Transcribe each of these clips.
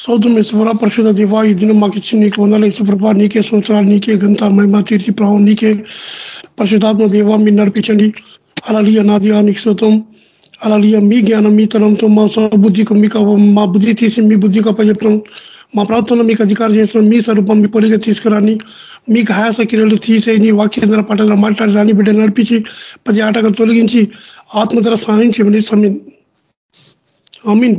సౌదం యశ్వర పరిశుద్ధ దివా ఈ దినం మాకు ఇచ్చి నీకు వందల యశ్వ్రభ నీకే సంవత్సరాలు నీకే గంత మహిమ తీర్చి ప్రభావం నీకే పరిశుధాత్మ దేవ మీరు నడిపించండి అలలియ నాదిగా నీకు శోతం అలలియ మీ జ్ఞానం మీ తనంతో మా బుద్ధికి మీకు మా బుద్ధి తీసి మీ బుద్ధికి అప్పచెప్తాం మా ప్రాంతంలో మీకు అధికారం చేసిన మీ స్వరూపం మీ పొలిగా తీసుకురాని మీకు హాయాస క్రియలు తీసే నీ వాక్యేంద్ర పట్టణ మాట్లాడరాని బిడ్డ నడిపించి పది ఆటగా తొలగించి ఆత్మధర సహాయం చేయమని సమీన్ అమీన్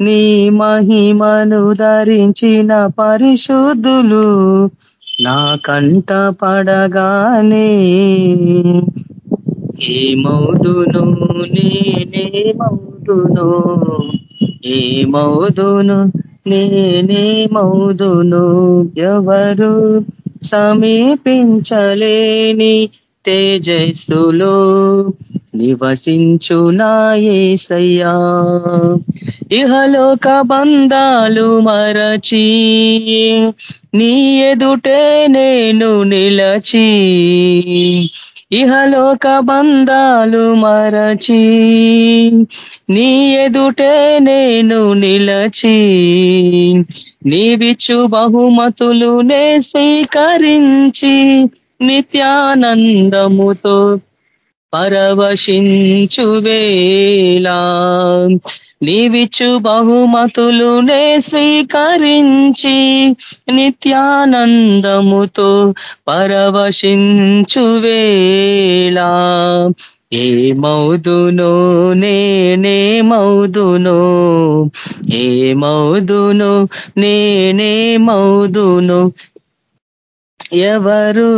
నీ మహిమను ధరించిన పరిశుద్ధులు నా కంట పడగానే ఏ మౌదును నేనే మౌదును? ఏ మౌదును నేనే మౌదును? ఎవరు సమీపించలేని తేజస్సులో నివసించు నాయసయ్యా ఇహలోక బంధాలు మరచి నీ ఎదుటే నేను నిలచి ఇహలోక బంధాలు మరచి నీ ఎదుటే నేను నిలచి నీవిచ్చు బహుమతులు నే స్వీకరించి నిత్యానందముతో పరవశించు వేలా నీవిచ్చు బహుమతులునే స్వీకరించి నిత్యానందముతో పరవశించు వేలా ఏ మౌదునో నేనే మౌదునో. ఏ మౌదునో నేనే మౌదునో. ఎవరు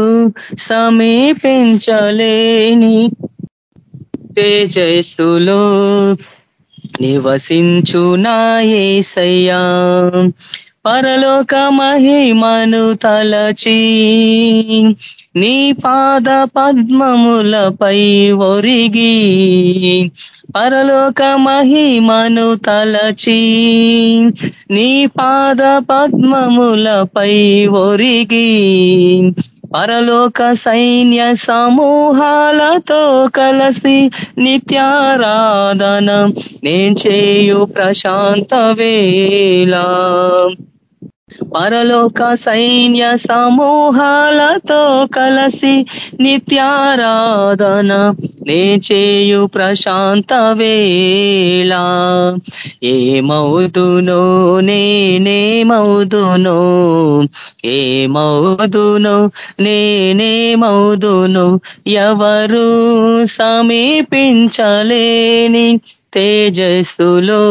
సమీపించలేని తేజస్సులో నివసించు నాయసయ్యా పరలోక మహిమను తలచి నీ పాద పద్మములపై ఒరిగి పరలోక మహిమను తలచి నీ పాద పద్మములపై ఒరిగి పరలోక సైన్య సమూహాలతో కలసి నిత్యారాధన నేను చేయు ప్రశాంత వేళ. పరలోక సైన్య సమూహాలతో కలసి నిత్యారాధన నే చేయు ప్రశాంత వేళ ఏ నేనేమవుదునో నేనే మౌదునో ఏ నేనే ఎవరు సమీపించలేని తేజస్సులో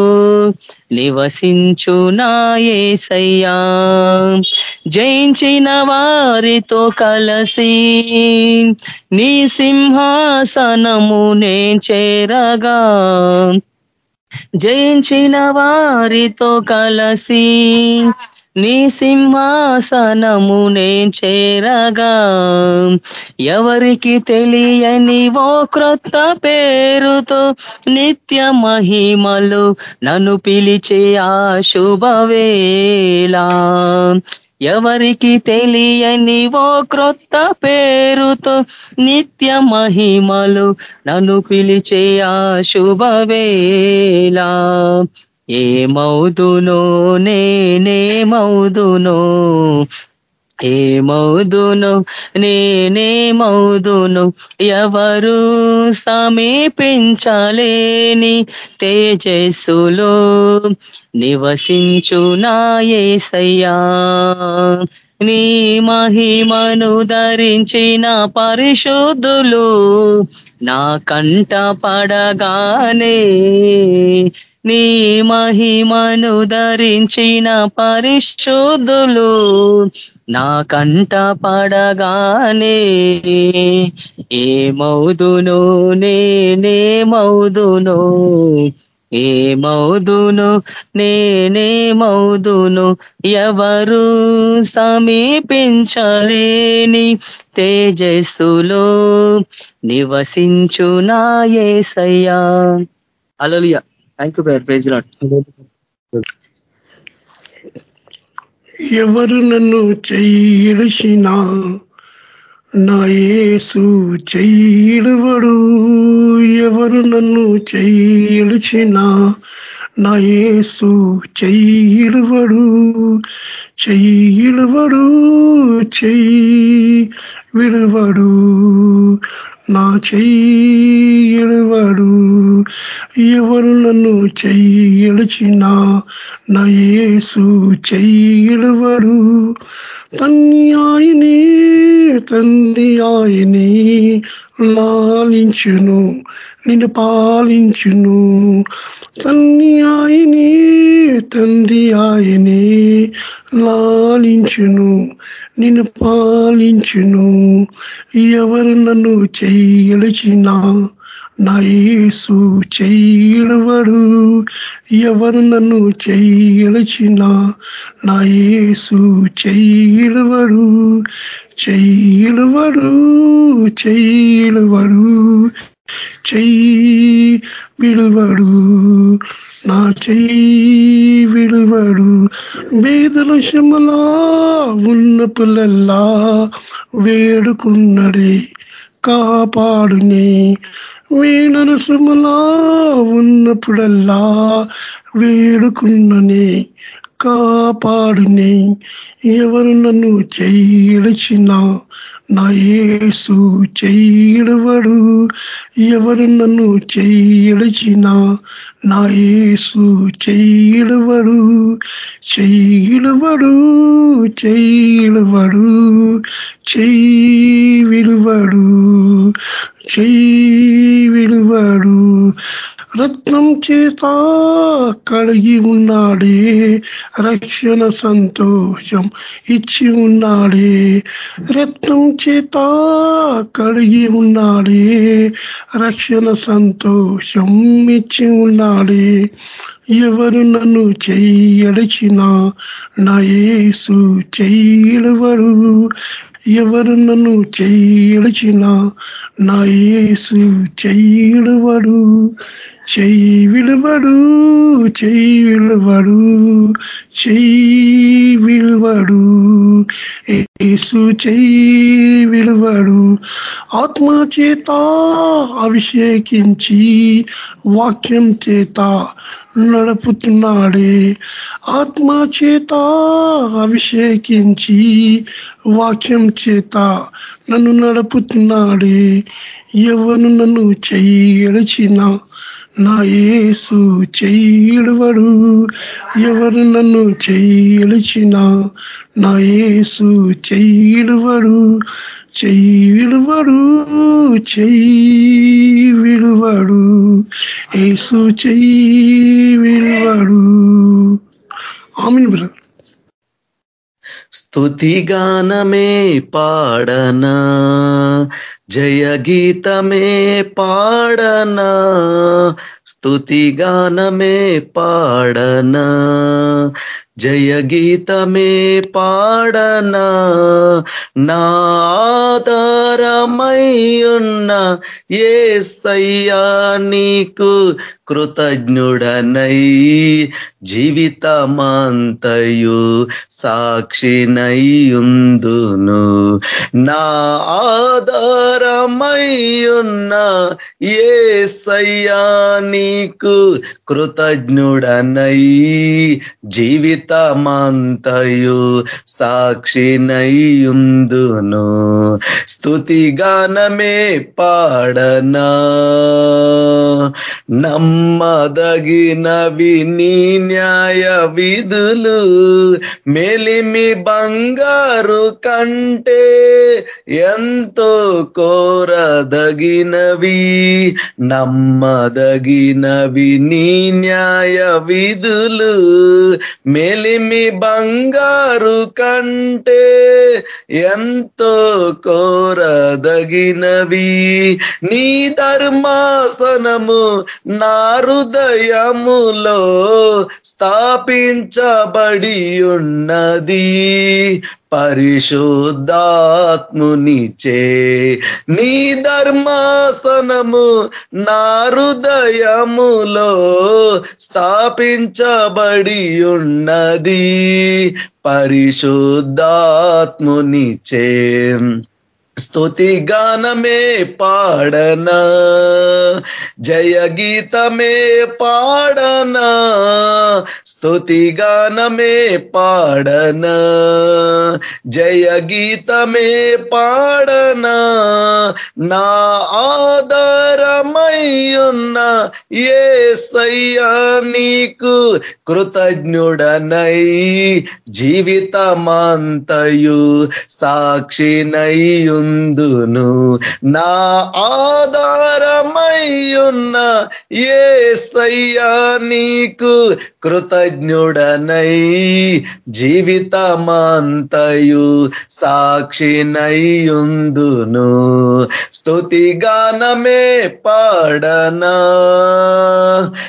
నివసించు నాయసయ్యా జయించిన వారితో కలసి నీ సింహాసనము నే చేరగా. జయించిన వారితో కలసి నీ సింహాసనము నే చేరగా. ఎవరికి తెలియని ఓ క్రొత్త పేరుతో నిత్య మహిమలు నన్ను పిలిచే ఆ శుభవేలా ఎవరికి తెలియని ఓ క్రొత్త పేరుతో నిత్య మహిమలు నన్ను పిలిచే ఆ శుభవేలా ఏ మౌదునో నేనే మౌదునో ఏ మౌదును నేనే మౌదును ఎవరు సమీపించలేని తేజస్సులో నివసించు నాయసయ్యా నీ మహిమను ధరించిన పరిశుద్ధులు నా కంట పడగానే నీ మహిమను ధరించిన పరిశుద్ధులు నా కంట పడగానే ఏ మౌదును నేనే మౌదును ఏమౌదును? నేనేమౌదును? ఎవరు సమీపించలేని తేజస్సులో నివసించునా ఏసయ్యా. అలలియా థ్యాంక్ యూ ప్రైజ్ లాట్ ఎవరు నన్ను చెయ్యిడిచినా నా యేసు చెయ్యిడువడు ఎవరు నన్ను చెయ్యిడిచినా నా యేసు చెయ్యిడువడు చెయ్యిడువడు చెయ్యి విడువడు నా చెయ్యిడువడు ఎవరు నన్ను చెయ్యిడిచినా నా యేసు చెయ్యిడువడు తన్ని ఆయనే తండ్రి ఆయనే లాలించును నిన్ను పాలించును. తన్ని ఆయనే తండ్రి ఆయనే లాలించును. నిన్ను పాలించును. ఎవరు నన్ను చెయ్యలిచినా నా యేసు చేయడవడు ఎవరు నన్ను చెయ్యలిచినా నా యేసు చేయడవడు చేయడవడు చేయడవడు చెయ్యి విడువడు. నా చెయ్యి విడువడు వేదల శమలా ఉన్న పిల్లల్లా వేడుకున్నడే కాపాడునే వీణను సుమలా ఉన్నప్పుడల్లా వేడుకున్ననే కాపాడునే ఎవరు నన్ను చెయ్యడిచినా నా యేసు చెయ్యడవడు ఎవరు నన్ను చెయ్యడిచినా నా యేసు చెయ్యిలువడు చెయ్యిలువడు చెయ్యడవడు చెయ్యి విలువడు చెయ్యి విలువడు రత్నం చేత కడిగి ఉన్నాడే రక్షణ సంతోషం ఇచ్చి ఉన్నాడే. రత్నం చేత కడిగి ఉన్నాడే రక్షణ సంతోషం ఇచ్చి ఉన్నాడే. ఎవరు నన్ను చెయ్యడిచినా నా యేసు చెయ్యడవడు ఎవరు నన్ను చెయ్యడిచినా నా యేసు చెయ్యడవడు చెయ్యి విలువడు చెయ్యి విలువడు చెయ్యి విలువడు. ఏసు చెయ్యి విలువడు. ఆత్మ చేత అభిషేకించి వాక్యం చేత నడుపుతున్నాడే. ఆత్మ చేత అభిషేకించి వాక్యం చేత నన్ను నడుపుతున్నాడే. ఎవరు నన్ను చెయ్యి చెయ్యడిచిన నా యేసు చేయుడువడు ఎవరు నన్ను చేయిలిచిన నా యేసు చెయ్యడవడు చెయ్యి విలువడు చెయ్యి విలువడు యేసు చెయ్యి విలువడు ఆమెను బ్రదర్. స్తుతిగానమే పాడనా. జయ గీతమే పాడనా స్తుతిగానమే పాడనా జయ గీతమే పాడనా నాధారమయ్యున్న ఏ సయ్యా నీకు కృతజ్ఞుడనై జీవితమంతయు సాక్షినయ్యుందును. నా ఆధారమయ్యున్న ఏ సయ్యా నీకు కృతజ్ఞుడనై జీవితమంతయు సాక్షినయ్యుందును. స్థుతిగానమే పాడనా. నమ్మదగినవి నీ న్యాయ విధులు మెలిమి బంగారు కంటే ఎంతో కోరదగినవి. నమ్మదగినవి నీ న్యాయ విధులు మెలిమి బంగారు కంటే ఎంతో కోరదగినవి. నీ ధర్మాసనం నిత్యము నా హృదయములో స్థాపించబడి ఉన్నది పరిశుద్ధాత్మునిచే నీ ధర్మాసనము నా హృదయములో స్థాపించబడి ఉన్నది పరిశుద్ధాత్మునిచే స్తుతి గానమే పాడనా జయ గీతమే పాడనా స్తుతి గానమే పాడనా జయ గీతమే పాడనా నా ఆధారమయ్యున్న ఏ సయ్యా నీకు కృతజ్ఞుడనై జీవితమంతయు సాక్షినయ్యుందును. నా ఆధారమయ్యున్న ఏ సయ్యా నీకు కృతజ్ఞుడనై జీవితమంతయు సాక్షినయ్యుందును స్తుతి గానమే పాడనా.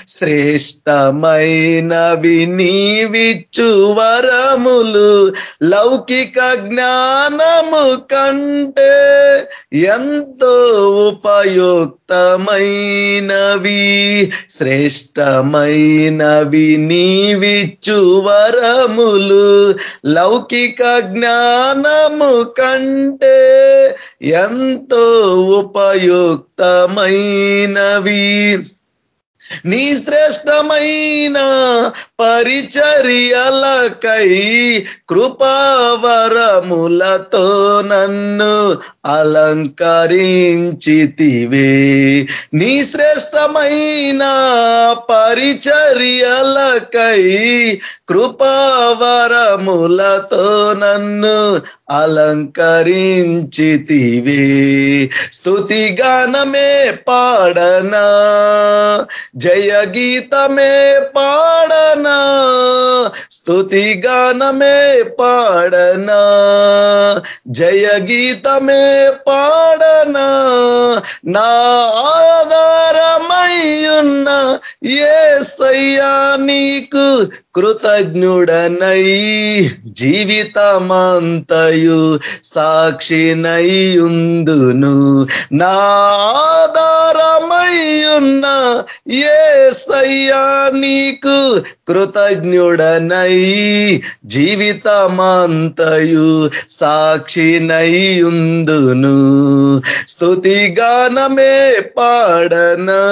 శ్రేష్టమైనవి నీవిచ్చు వరములు. లౌకిక జ్ఞానము కంటే ఎంతో ఉపయుక్తమైనవి. శ్రేష్టమైనవి నీవిచ్చు వరములు లౌకిక జ్ఞానము కంటే ఎంతో ఉపయుక్తమైనవి. నీ శ్రేష్టమైన పరిచర్యలకై కృపావరములతో నన్ను అలంకరించితివే. నీ శ్రేష్టమైన పరిచర్యలకై కృపావరములతో నన్ను అలంకరించితివే. స్థుతిగానమే పాడనా జయ గీతమే పాడనా స్తుతి గానమే పాడనా జయ గీతమే పాడనా నా ఆధారమయ్యున్న ఏ సయ్యా నీకు కృతజ్ఞుడనై జీవితమంతయు సాక్షినయ్యుందును నా ఆధారమయ్యున్న ఏ సయ్యా నీకు కృతజ్ఞుడనై జీవితమంతయు సాక్షినయ్యుందును స్తుతిగానమే పాడనా.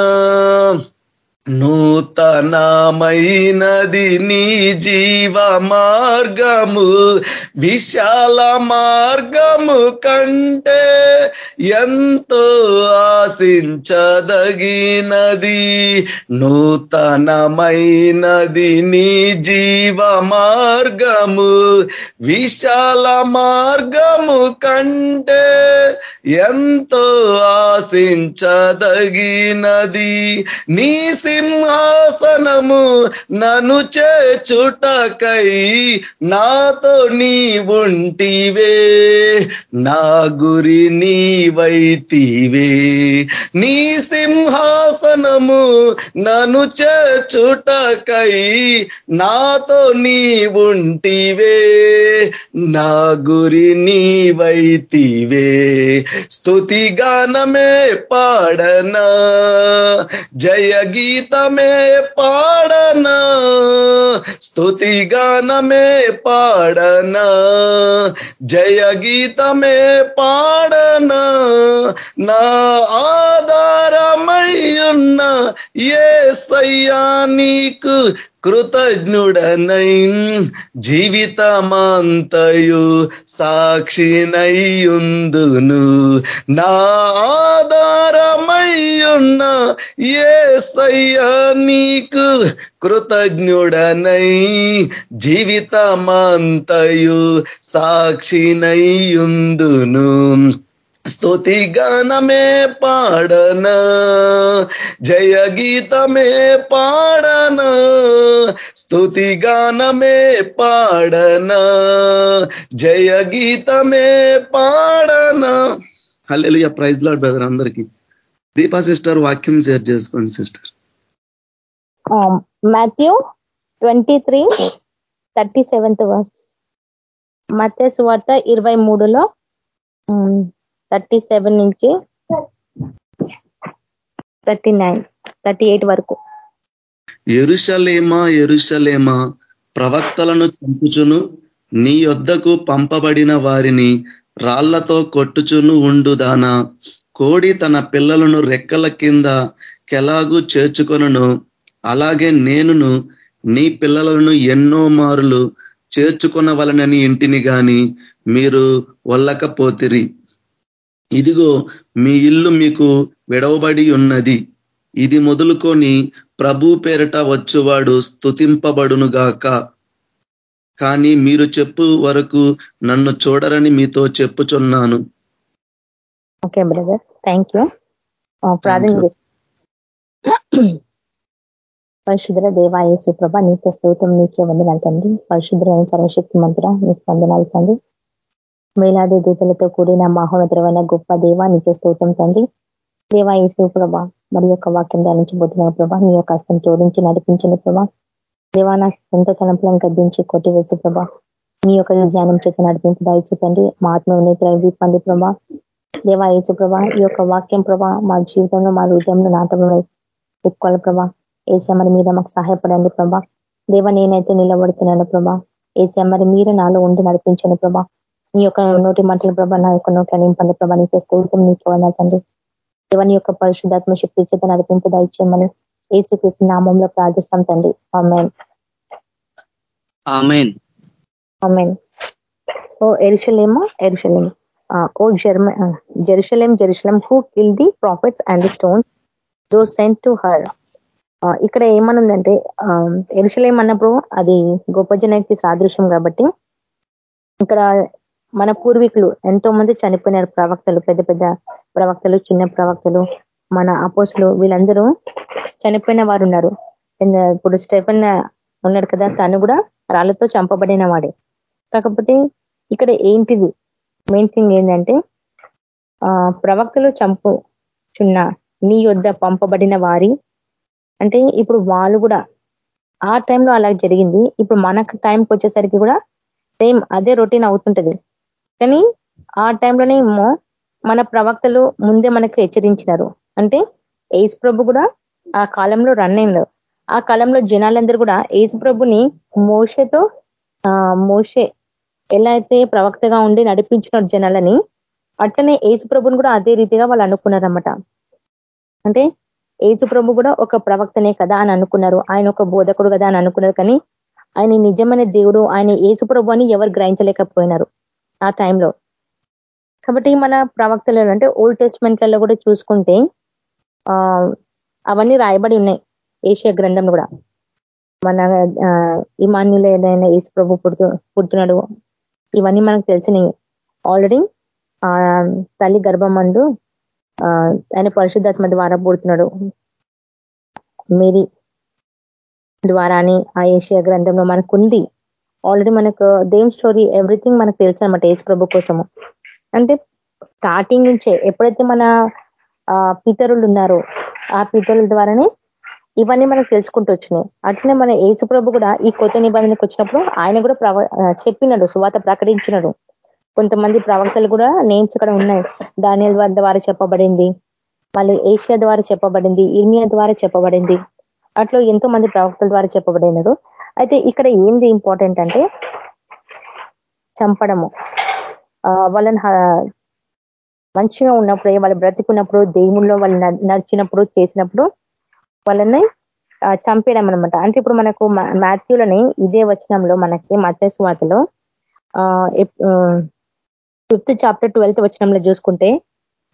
నూతనమైనది నీ జీవ మార్గము విశాల మార్గము కంటే ఎంతో ఆశించదగినది. నూతనమైనది నీ జీవ మార్గము విశాల మార్గము కంటే ఎంతో ఆశించదగినది. నీ సింహాసనము నను చేచుటకై నాతో నీవుంటివే. నా గురి నీవైతివే. నీ సింహాసనము నను చేచుటకై నాతో నీవుంటివే. నా గురి నీవైతివే. స్తుతి గానమే పాడనా. జయ గీతమే పాడనా? స్తుతి గానమే పాడనా? జయ గీతమే పాడనా? నా ఆధారమయ్యున్న ఏ సయ్యా నీకు కృతజ్ఞుడనై జీవితమంతయు సాక్షినయ్యుందును నా ఆధారమయ్యున్న ఏ నీకు కృతజ్ఞుడనై జీవితమంతయు సాక్షినయ్యుందును స్తుతి గానమే పాడన జయ గీతమే పాడన స్తుతి గానమే పాడన జయ గీతమే పాడన. హల్లెలూయా ప్రైజ్ లాడ్ బ్రదర్ అందరికీ. దీపా సిస్టర్ వాక్యం షేర్ చేసుకోండి sister. Matthew twenty three thirty seventh verse మత్స్య వార్త ఇరవై మూడులో um, థర్టీ సెవెన్ నుంచి థర్టీ నైన్ థర్టీ ఎయిట్ వరకు. ఎరుషలేమా ఎరుషలేమా ప్రవక్తలను చంపుచును నీ యొద్దకు పంపబడిన వారిని రాళ్ళతో కొట్టుచును ఉండుదానా కోడి తన పిల్లలను రెక్కల కింద కెలాగు చేర్చుకొనను. అలాగే నేనును నీ పిల్లలను ఎన్నో మారులు చేర్చుకొనవలనని ఇంటిని గాని మీరు వల్లకపోతిరి. ఇదిగో మీ ఇల్లు మీకు విడవబడి ఉన్నది. ఇది మొదలుకొని ప్రభు పేరట వచ్చువాడు స్థుతింపబడునుగాక కానీ మీరు చెప్పు వరకు నన్ను చూడరని మీతో చెప్పుచున్నాను. ఓకే బ్రదర్ థ్యాంక్ యూ ప్రార్థన పరిశుద్ర దేవాయేసు ప్రభ నీకే స్తోత్రం నీకే వందనాలు తండ్రి. పరిశుద్రమైన సర్వశక్తి మంతుర నీకు వందనాలు తండ్రి. వేలాది దూతలతో కూడిన మహోన్నతమైన గొప్ప దేవ నీకే స్తోత్రం తండ్రి. దేవాయేసు ప్రభ మరి యొక్క వాక్యం ధ్యానించబోతున్న ప్రభా. నీ యొక్క హస్తం తోడించి నడిపించిన ప్రభా. దేవానా సొంత తలంపులను గద్దించి కొట్టివేసి ప్రభా. నీ యొక్క జ్ఞానం చేత నడిపింపు దాయిచ్చి మా ఆత్మ ఉన్నత ప్రభా. దేవా ఏచు ప్రభా ఈ యొక్క వాక్యం ప్రభా మా జీవితంలో మా హృదయంలో నాటంలో ఎక్కువ ప్రభా. ఏసమ్మరి మీద మాకు సహాయపడండి ప్రభా. దేవ నేనైతే నిలబడుతున్నాను ప్రభా. ఏసమ్మరి మీరు నాలో ఉండి నడిపించండి ప్రభా. నీ యొక్క నోటి మంటల ప్రభా నా యొక్క నోట్ల నింపండి ప్రభా నీకే స్థూతం నీకు వందండి దేవని యొక్క పరిశుద్ధాత్మ శక్తి చేత నడిపింపు దయచేయమని ఏసుకృష్ణ నామంలో ప్రార్థిస్తాం తండ్రి. ఓ ఎరుషలేమో ఎరుషలేము. ఓ జర్మ Jerusalem Jerusalem who kill the prophets and stone those sent to her. ఇక్కడ ఏమనుందంటే ఎరుసలేం అన్నప్పుడు అది గొప్ప జనానికి సాదృశ్యం కాబట్టి ఇక్కడ మన పూర్వీకులు ఎంతో మంది చనిపోయినారు. ప్రవక్తలు పెద్ద పెద్ద ప్రవక్తలు చిన్న ప్రవక్తలు మన అపోసులు వీళ్ళందరూ చనిపోయిన వారు ఉన్నారు ఇప్పుడు స్టెఫన్ ఉన్నాడు కదా తను కూడా రాళ్ళతో చంపబడిన వాడే. కాకపోతే ఇక్కడ ఏంటిది? మెయిన్ థింగ్ ఏంటంటే ప్రవక్తలు చంపుచున్న నీ యొద్ద పంపబడిన వారి అంటే ఇప్పుడు వాళ్ళు కూడా ఆ టైంలో అలా జరిగింది. ఇప్పుడు మనకు టైంకి వచ్చేసరికి కూడా సేమ్ అదే రొటీన్ అవుతుంటది. కానీ ఆ టైంలోనే ఏమో మన ప్రవక్తలు ముందే మనకు హెచ్చరించినారు. అంటే ఏసు ప్రభు కూడా ఆ కాలంలో రన్ అయింది ఆ కాలంలో జనాలందరూ కూడా ఏసు ప్రభుని మోషతో మోషే ఎలా అయితే ప్రవక్తగా ఉండి నడిపించిన జనాలని అట్లనే ఏసు ప్రభుని కూడా అదే రీతిగా వాళ్ళు అనుకున్నారన్నమాట. అంటే ఏసు ప్రభు కూడా ఒక ప్రవక్తనే కదా అని అనుకున్నారు. ఆయన ఒక బోధకుడు కదా అని అనుకున్నారు. కానీ ఆయన నిజమైన దేవుడు ఆయన ఏసు ప్రభు అని ఎవరు గ్రహించలేకపోయినారు. ఆ టైంలో కాబట్టి మన ప్రవక్తలు అంటే ఓల్డ్ టెస్ట్మెంట్లలో కూడా చూసుకుంటే అవన్నీ రాయబడి ఉన్నాయి. ఏషియా గ్రంథం కూడా. మన ఇమాన్యులైన ఏసు ప్రభు పుడుతు పుడుతున్నాడు. ఇవన్నీ మనకు తెలిసినవి ఆల్రెడీ తల్లి గర్భమందు ఆయన పరిశుద్ధాత్మ ద్వారా పుడుతున్నాడు. మేరీ ద్వారా అని ఆ ఏషియా గ్రంథంలో మనకుంది. ఆల్రెడీ మనకు దేమ్ స్టోరీ ఎవ్రీథింగ్ మనకు తెలుసు అనమాట ఏసు ప్రభు కోసము. అంటే స్టార్టింగ్ నుంచే ఎప్పుడైతే మన పితరులు ఉన్నారో ఆ పితరుల ద్వారానే ఇవన్నీ మనకు తెలుసుకుంటూ వచ్చినాయి. అట్లనే మన ఏసుప్రభు కూడా ఈ కొత్త నిబంధనకు వచ్చినప్పుడు ఆయన కూడా ప్రవ చెప్పినాడు సువాత ప్రకటించినాడు. కొంతమంది ప్రవక్తలు కూడా నేమ్స్ ఇక్కడ ఉన్నాయి. ధాన్యాల ద్వారా చెప్పబడింది మళ్ళీ ఏషియా ద్వారా చెప్పబడింది ఇర్మియా ద్వారా చెప్పబడింది. అట్లా ఎంతో మంది ప్రవక్తల ద్వారా చెప్పబడినారు. అయితే ఇక్కడ ఏంది ఇంపార్టెంట్ అంటే చంపడము. వాళ్ళని మంచిగా ఉన్నప్పుడే వాళ్ళు బ్రతికున్నప్పుడు దేవుల్లో వాళ్ళు నడిచినప్పుడు చేసినప్పుడు వాళ్ళని చంపేయడం అనమాట అంటే ఇప్పుడు మనకు మాథ్యూలని ఇదే వచనంలో మనకి మత్స్వాతలో ఫిఫ్త్ చాప్టర్ ట్వెల్త్ వచనంలో చూసుకుంటే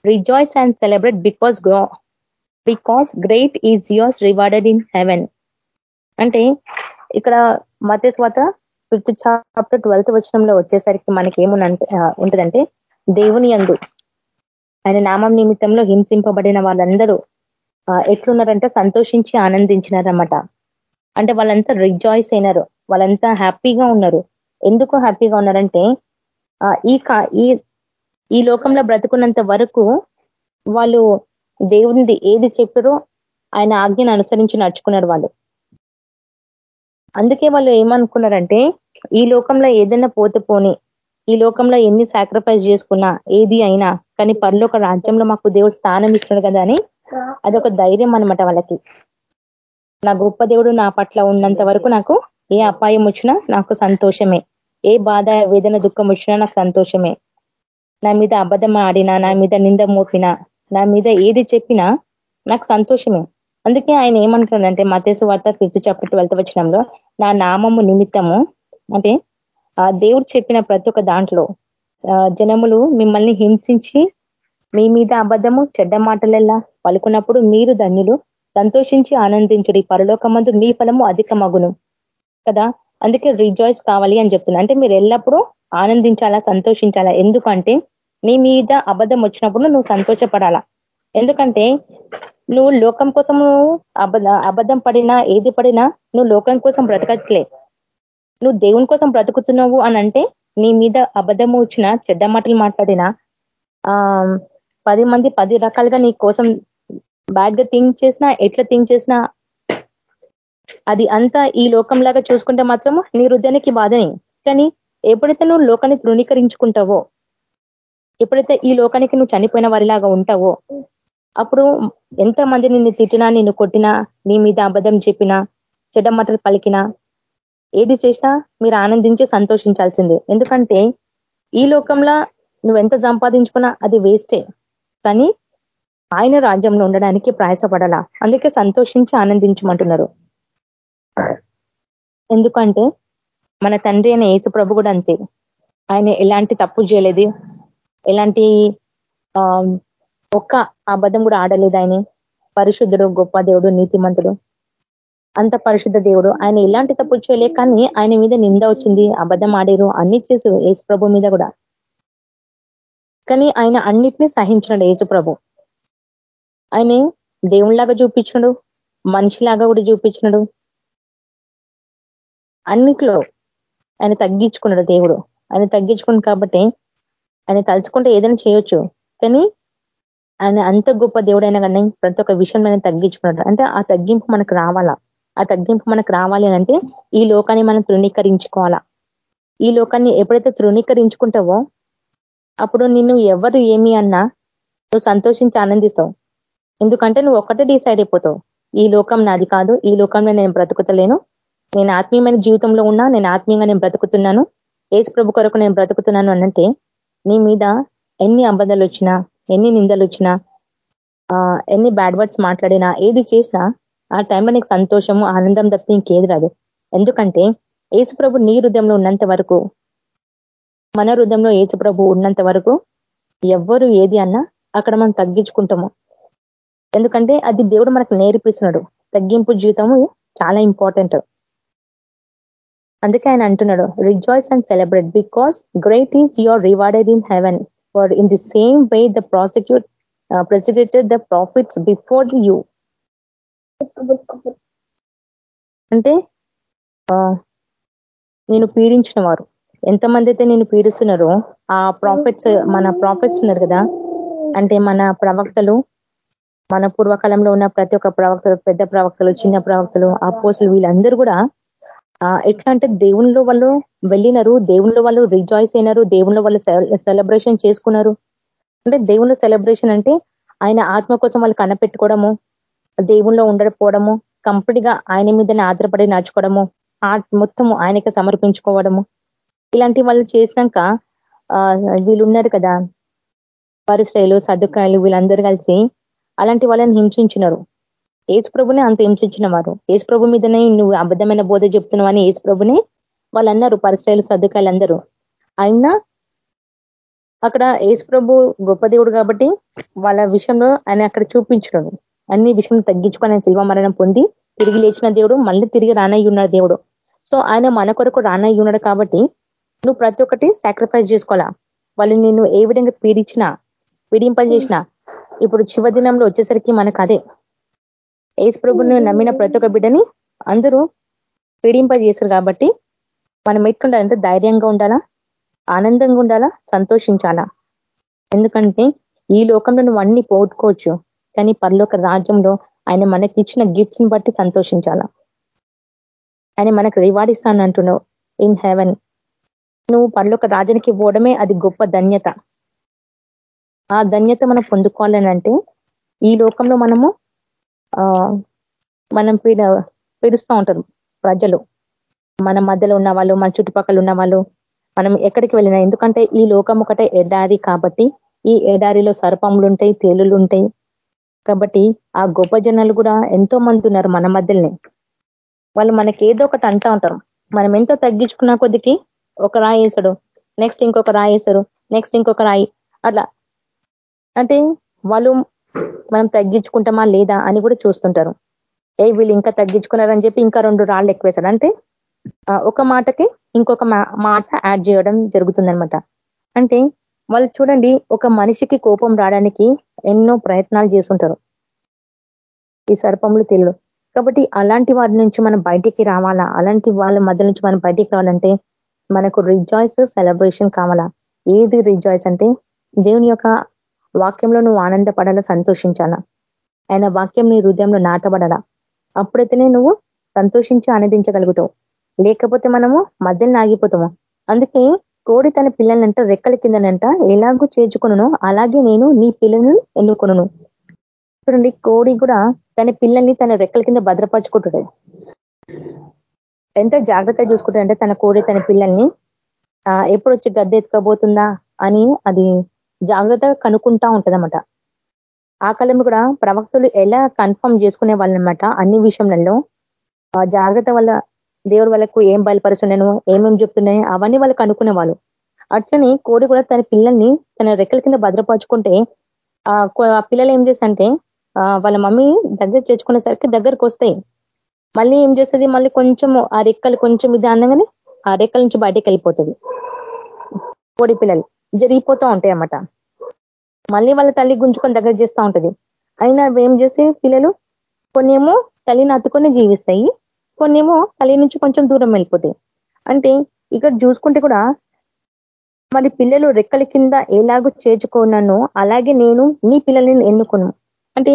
rejoice and celebrate because because great is yours rewarded in heaven అంటే ఇక్కడ మతస్వాత ఫిఫ్త్ చాప్టర్ ట్వెల్త్ వచనంలో వచ్చేసరికి మనకి ఏముందంటే ఉంటుందంటే దేవుని అందు ఆయన నామం నిమిత్తంలో హింసింపబడిన వాళ్ళందరూ ఎట్లున్నారంటే సంతోషించి ఆనందించినారన్నమాట. అంటే వాళ్ళంతా రిజాయిస్ అయినారు. వాళ్ళంతా హ్యాపీగా ఉన్నారు. ఎందుకు హ్యాపీగా ఉన్నారంటే ఈ ఈ ఈ లోకంలో బ్రతుకున్నంత వరకు వాళ్ళు దేవునిది ఏది చెప్పారో ఆయన ఆజ్ఞను అనుసరించి నడుచుకున్నారు వాళ్ళు. అందుకే వాళ్ళు ఏమనుకున్నారంటే ఈ లోకంలో ఏదైనా పోతే పోని ఈ లోకంలో ఎన్ని సాక్రిఫైస్ చేసుకున్నా ఏది అయినా కానీ పర్లోక రాజ్యంలో మాకు దేవుడు స్థానం ఇస్తున్నాడు కదా అని అదొక ధైర్యం అనమాట వాళ్ళకి. నా గొప్ప దేవుడు నా పట్ల ఉన్నంత వరకు నాకు ఏ అపాయం వచ్చినా నాకు సంతోషమే. ఏ బాధ వేదన దుఃఖం వచ్చినా నాకు సంతోషమే. నా మీద అబద్ధం ఆడినా నా మీద నింద మోపినా నా మీద ఏది చెప్పినా నాకు సంతోషమే. అందుకే ఆయన ఏమంటున్నాడంటే మతేసు వార్త ఫిఫ్త్ చాప్టర్ ట్వెల్త్ వచ్చినంలో నా నామము నిమిత్తము. అంటే ఆ దేవుడు చెప్పిన ప్రతి ఒక్క దాంట్లో జనములు మిమ్మల్ని హింసించి మీ మీద అబద్ధము చెడ్డ మాటలెల్లా పలుకున్నప్పుడు మీరు ధన్యులు సంతోషించి ఆనందించుడి. పరలోకమందు మీ ఫలము అధిక మగును కదా? అందుకే రిజాయిస్ కావాలి అని చెప్తున్నా. అంటే మీరు ఎల్లప్పుడూ ఆనందించాలా సంతోషించాలా? ఎందుకంటే నీ మీద అబద్ధం వచ్చినప్పుడు నువ్వు సంతోషపడాలా? ఎందుకంటే నువ్వు లోకం కోసం అబద్ధం పడినా ఏది పడినా నువ్వు లోకం కోసం బ్రతకట్లే. నువ్వు దేవుని కోసం బ్రతుకుతున్నావు అని అంటే నీ మీద అబద్ధము వచ్చిన చెడ్డ మాటలు మాట్లాడినా ఆ పది మంది పది రకాలుగా నీ కోసం బ్యాడ్గా థింక్ చేసినా ఎట్లా థింక్ చేసినా అది అంతా ఈ లోకంలాగా చూసుకుంటే మాత్రము నీ హృదయానికి బాధని. కానీ ఎప్పుడైతే నువ్వు లోకాన్ని తృణీకరించుకుంటావో ఎప్పుడైతే ఈ లోకానికి నువ్వు చనిపోయిన వారిలాగా ఉంటావో అప్పుడు ఎంతమంది నిన్ను తిట్టినా నిన్ను కొట్టినా నీ మీద అబద్ధం చెప్పినా చెడ్డ మాటలు పలికినా ఏది చేసినా మీరు ఆనందించి సంతోషించాల్సిందే. ఎందుకంటే ఈ లోకంలో నువ్వెంత సంపాదించుకున్నా అది వేస్టే. కానీ ఆయన రాజ్యంలో ఉండడానికి ప్రయాసపడాలా? అందుకే సంతోషించి ఆనందించమంటున్నారు. ఎందుకంటే మన తండ్రి అయిన ఏసు ప్రభు కూడా అంతే. ఆయన ఎలాంటి తప్పు చేయలేదు. ఎలాంటి ఒక్క అబద్ధం కూడా ఆడలేదు ఆయన. పరిశుద్ధుడు గొప్ప దేవుడు నీతిమంతుడు. అంత పరిశుద్ధ దేవుడు. ఆయన ఎలాంటి తప్పు చేయలే కానీ ఆయన మీద నింద వచ్చింది. అబద్ధం ఆడారు. అన్ని చేసి యేసు ప్రభు మీద కూడా. కానీ ఆయన అన్నిటినీ సహించినాడు యేసు ప్రభు ఆయన దేవునిలాగా చూపించినాడు. మనిషిలాగా కూడా చూపించినాడు. అన్నిట్లో ఆయన తగ్గించుకున్నాడు దేవుడు. ఆయన తగ్గించుకున్నాడు కాబట్టి ఆయన తలుచుకుంటే ఏదైనా చేయొచ్చు. కానీ ఆయన అంత గొప్ప దేవుడైనా కానీ ప్రతి ఒక్క విషయం ఆయన తగ్గించుకున్నాడు అంటే ఆ తగ్గింపు మనకు రావాలా? ఆ తగ్గింపు మనకు రావాలి అంటే ఈ లోకాన్ని మనం తృణీకరించుకోవాలా? ఈ లోకాన్ని ఎప్పుడైతే తృణీకరించుకుంటావో అప్పుడు నిన్ను ఎవరు ఏమి అన్నా నువ్వు సంతోషించి ఆనందిస్తావు. ఎందుకంటే నువ్వు ఒక్కటే డిసైడ్ అయిపోతావు. ఈ లోకం నాది కాదు ఈ లోకంలో నేను బ్రతుకుతలేను. నేను ఆత్మీయమైన జీవితంలో ఉన్నా నేను ఆత్మీయంగా నేను బ్రతుకుతున్నాను. ఏజ్ ప్రభు కొరకు నేను బ్రతుకుతున్నాను అనంటే నీ మీద ఎన్ని అబద్ధాలు వచ్చినా ఎన్ని నిందలు వచ్చినా ఎన్ని బ్యాడ్ వర్డ్స్ మాట్లాడినా ఏది చేసినా ఆ టైంలో నీకు సంతోషము ఆనందం తప్పి ఇంకేది రాదు. ఎందుకంటే ఏసుప్రభు నీ హృదయంలో ఉన్నంత వరకు మన హృదయంలో ఏసుప్రభు ఉన్నంత వరకు ఎవ్వరు ఏది అన్నా అక్కడ మనం తగ్గించుకుంటాము. ఎందుకంటే అది దేవుడు మనకు నేర్పిస్తున్నాడు. తగ్గింపు జీవితము చాలా ఇంపార్టెంట్ అందుకే ఆయన అంటున్నాడు rejoice and celebrate because great is your rewarded in heaven for in the same way the prosecute persecuted the prophets before the you అంటే నేను పీడించిన వారు. ఎంతమంది అయితే నేను పీడిస్తున్నారో ఆ ప్రాఫిట్స్ మన ప్రాఫిట్స్ ఉన్నారు కదా అంటే మన ప్రవక్తలు మన పూర్వకాలంలో ఉన్న ప్రతి ఒక్క ప్రవక్తలు పెద్ద ప్రవక్తలు చిన్న ప్రవక్తలు ఆ పోసులు వీళ్ళందరూ కూడా ఎట్లా అంటే దేవునిలో వాళ్ళు వెళ్ళినారు దేవునిలో వాళ్ళు రిజాయిస్ అయినారు దేవుళ్ళు వాళ్ళు సెలబ్రేషన్ చేసుకున్నారు. అంటే దేవునిలో సెలబ్రేషన్ అంటే ఆయన ఆత్మ కోసం వాళ్ళు కనపెట్టుకోవడము దేవుణ్ణిలో ఉండకపోవడము కంప్లీట్గా ఆయన మీదనే ఆధారపడి నడుచుకోవడము మొత్తము ఆయనకి సమర్పించుకోవడము. ఇలాంటి వాళ్ళు చేసినాక వీళ్ళు ఉన్నారు కదా పరిశ్రయలు సర్దుకాయలు వీళ్ళందరూ కలిసి అలాంటి వాళ్ళని హింసించినారు. ఏసు ప్రభునే అంత హింసించిన వారు. ఏసు ప్రభు మీదనే నువ్వు అబద్ధమైన బోధ చెప్తున్నావు అని ఏసు ప్రభునే వాళ్ళు అన్నారు పరిశ్రయలు సర్దుకాయలు అందరూ అయినా అక్కడ ఏసు ప్రభు గొప్ప దేవుడు కాబట్టి వాళ్ళ విషయంలో ఆయన అక్కడ చూపించడం. అన్ని విషయం తగ్గించుకొని ఆయన శిల్వ మరణం పొంది తిరిగి లేచిన దేవుడు మళ్ళీ తిరిగి రానయ్యి ఉన్నాడు దేవుడు. సో ఆయన మన కొరకు రానయ్యి ఉన్నాడు కాబట్టి నువ్వు ప్రతి ఒక్కటి సాక్రిఫైస్ చేసుకోవాలా? వాళ్ళు నేను ఏ విధంగా పీడించినా పీడింపజేసిన ఇప్పుడు శివ దినంలో వచ్చేసరికి మనకు అదే. ఏసు ప్రభుని నమ్మిన ప్రతి ఒక్క బిడ్డని అందరూ పీడింపజేశారు కాబట్టి మనం ఎట్లుండాలంటే ధైర్యంగా ఉండాలా ఆనందంగా ఉండాలా సంతోషించాలా. ఎందుకంటే ఈ లోకంలో నువ్వు అన్ని పోగొట్టుకోవచ్చు కానీ పరలోక రాజ్యంలో ఆయన మనకి ఇచ్చిన గిఫ్ట్స్ని బట్టి సంతోషించాలా. ఆయన మనకు రివార్డ్ ఇస్తాను అంటున్నావు ఇన్ హెవెన్ నువ్వు పరలోక రాజానికి పోవడమే అది గొప్ప ధన్యత. ఆ ధన్యత మనం పొందుకోవాలని అంటే ఈ లోకంలో మనము మనం పీడ పీడుస్తూ ఉంటారు ప్రజలు. మన మధ్యలో ఉన్న వాళ్ళు మన చుట్టుపక్కల ఉన్న వాళ్ళు మనం ఎక్కడికి వెళ్ళినా. ఎందుకంటే ఈ లోకం ఒకటే ఎడారి కాబట్టి ఈ ఎడారిలో సర్పములు ఉంటాయి తేలులు ఉంటాయి కాబట్టి ఆ గొప్ప జనాలు కూడా ఎంతో మంది ఉన్నారు మన మధ్యలోనే. వాళ్ళు మనకి ఏదో ఒకటి అంటా ఉంటారు. మనం ఎంతో తగ్గించుకున్న కొద్దికి ఒక రాయి వేసాడు. నెక్స్ట్ ఇంకొక రాయి వేసాడు. నెక్స్ట్ ఇంకొక రాయి. అట్లా. అంటే వాళ్ళు మనం తగ్గించుకుంటామా లేదా అని కూడా చూస్తుంటారు. ఏ వీళ్ళు ఇంకా తగ్గించుకున్నారని చెప్పి ఇంకా రెండు రాళ్ళు ఎక్కువేశాడు. అంటే ఒక మాటకి ఇంకొక మాట యాడ్ చేయడం జరుగుతుందనమాట అంటే వాళ్ళు చూడండి ఒక మనిషికి కోపం రావడానికి ఎన్నో ప్రయత్నాలు చేస్తుంటారు. ఈ సర్పములు తెలియదు. కాబట్టి అలాంటి వారి నుంచి మనం బయటికి రావాలా? అలాంటి వాళ్ళ మధ్య నుంచి మనం బయటికి రావాలంటే మనకు రిజాయిస్ సెలబ్రేషన్ కావాలా? ఏది రిజాయిస్ అంటే దేవుని యొక్క వాక్యంలో నువ్వు ఆనందపడాలా సంతోషించాలా? ఆయన వాక్యం నీ హృదయంలో నాటబడాలా? అప్పుడైతేనే నువ్వు సంతోషించి ఆనందించగలుగుతావు. లేకపోతే మనము మధ్యలో ఆగిపోతాము. అందుకే కోడి తన పిల్లలంట రెక్కల కిందనంట ఎలాగూ చేర్చుకును అలాగే నేను నీ పిల్లలను ఎన్నుకును చూడండి కోడి కూడా తన పిల్లల్ని తన రెక్కల కింద భద్రపరచుకుంటున్నాడు ఎంత జాగ్రత్తగా చూసుకుంటాడంటే తన కోడి తన పిల్లల్ని ఎప్పుడు వచ్చి గద్దె ఎత్తుకోబోతుందా? అని అది జాగ్రత్తగా కనుక్కుంటా ఉంటదన్నమాట. ఆ కాలం కూడా ప్రవక్తలు ఎలా కన్ఫర్మ్ చేసుకునే వాళ్ళనమాట అన్ని విషయంలో. జాగ్రత్త వల్ల దేవుడు వాళ్ళకు ఏం బయలుపరుచున్నాను ఏమేమి చెప్తున్నాయి అవన్నీ వాళ్ళకి అనుకునే వాళ్ళు అట్లనే కోడి కూడా తన పిల్లల్ని తన రెక్కల కింద భద్రపరుచుకుంటే ఆ పిల్లలు ఏం చేసంటే వాళ్ళ మమ్మీ దగ్గర చేర్చుకునేసరికి దగ్గరకు వస్తాయి. మళ్ళీ ఏం చేస్తుంది? మళ్ళీ కొంచెం ఆ రెక్కలు కొంచెం ఇది అనగానే ఆ రెక్కల నుంచి బయటకు వెళ్ళిపోతుంది. కోడి పిల్లలు జరిగిపోతూ ఉంటాయి అన్నమాట. మళ్ళీ వాళ్ళ తల్లి గుంజుకొని దగ్గర చేస్తూ ఉంటది. అయినా ఏం చేస్తే పిల్లలు? కొన్ని ఏమో తల్లిని అత్తుకొని జీవిస్తాయి. కొన్ని ఏమో తల్లి నుంచి కొంచెం దూరం వెళ్ళిపోతాయి అంటే ఇక్కడ చూసుకుంటే కూడా మరి పిల్లలు రెక్కల కింద ఎలాగో చేర్చుకున్నానో అలాగే నేను నీ పిల్లల్ని ఎన్నుకును. అంటే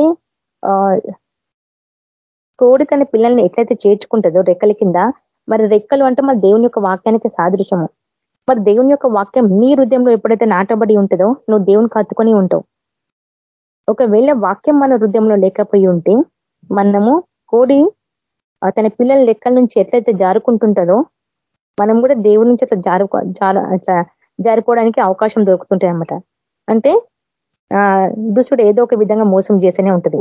కోడి తన పిల్లల్ని ఎట్లయితే చేర్చుకుంటుందో రెక్కల కింద మరి రెక్కలు అంటే మరి దేవుని యొక్క వాక్యానికి సాదృశ్యము. మరి దేవుని యొక్క వాక్యం నీ హృదయంలో ఎప్పుడైతే నాటబడి ఉంటుందో నువ్వు దేవుని కత్తుకొని ఉంటావు. ఒకవేళ వాక్యం మన హృదయంలో లేకపోయి ఉంటే మనము కోడి తన పిల్లల లెక్కల నుంచి ఎట్లయితే జారుకుంటుంటుందో మనం కూడా దేవుడి నుంచి అట్లా జారు అట్లా జారిపోవడానికి అవకాశం దొరుకుతుంటాయి అన్నమాట అంటే ఆ దుష్టుడు ఏదో ఒక విధంగా మోసం చేస్తేనే ఉంటుంది.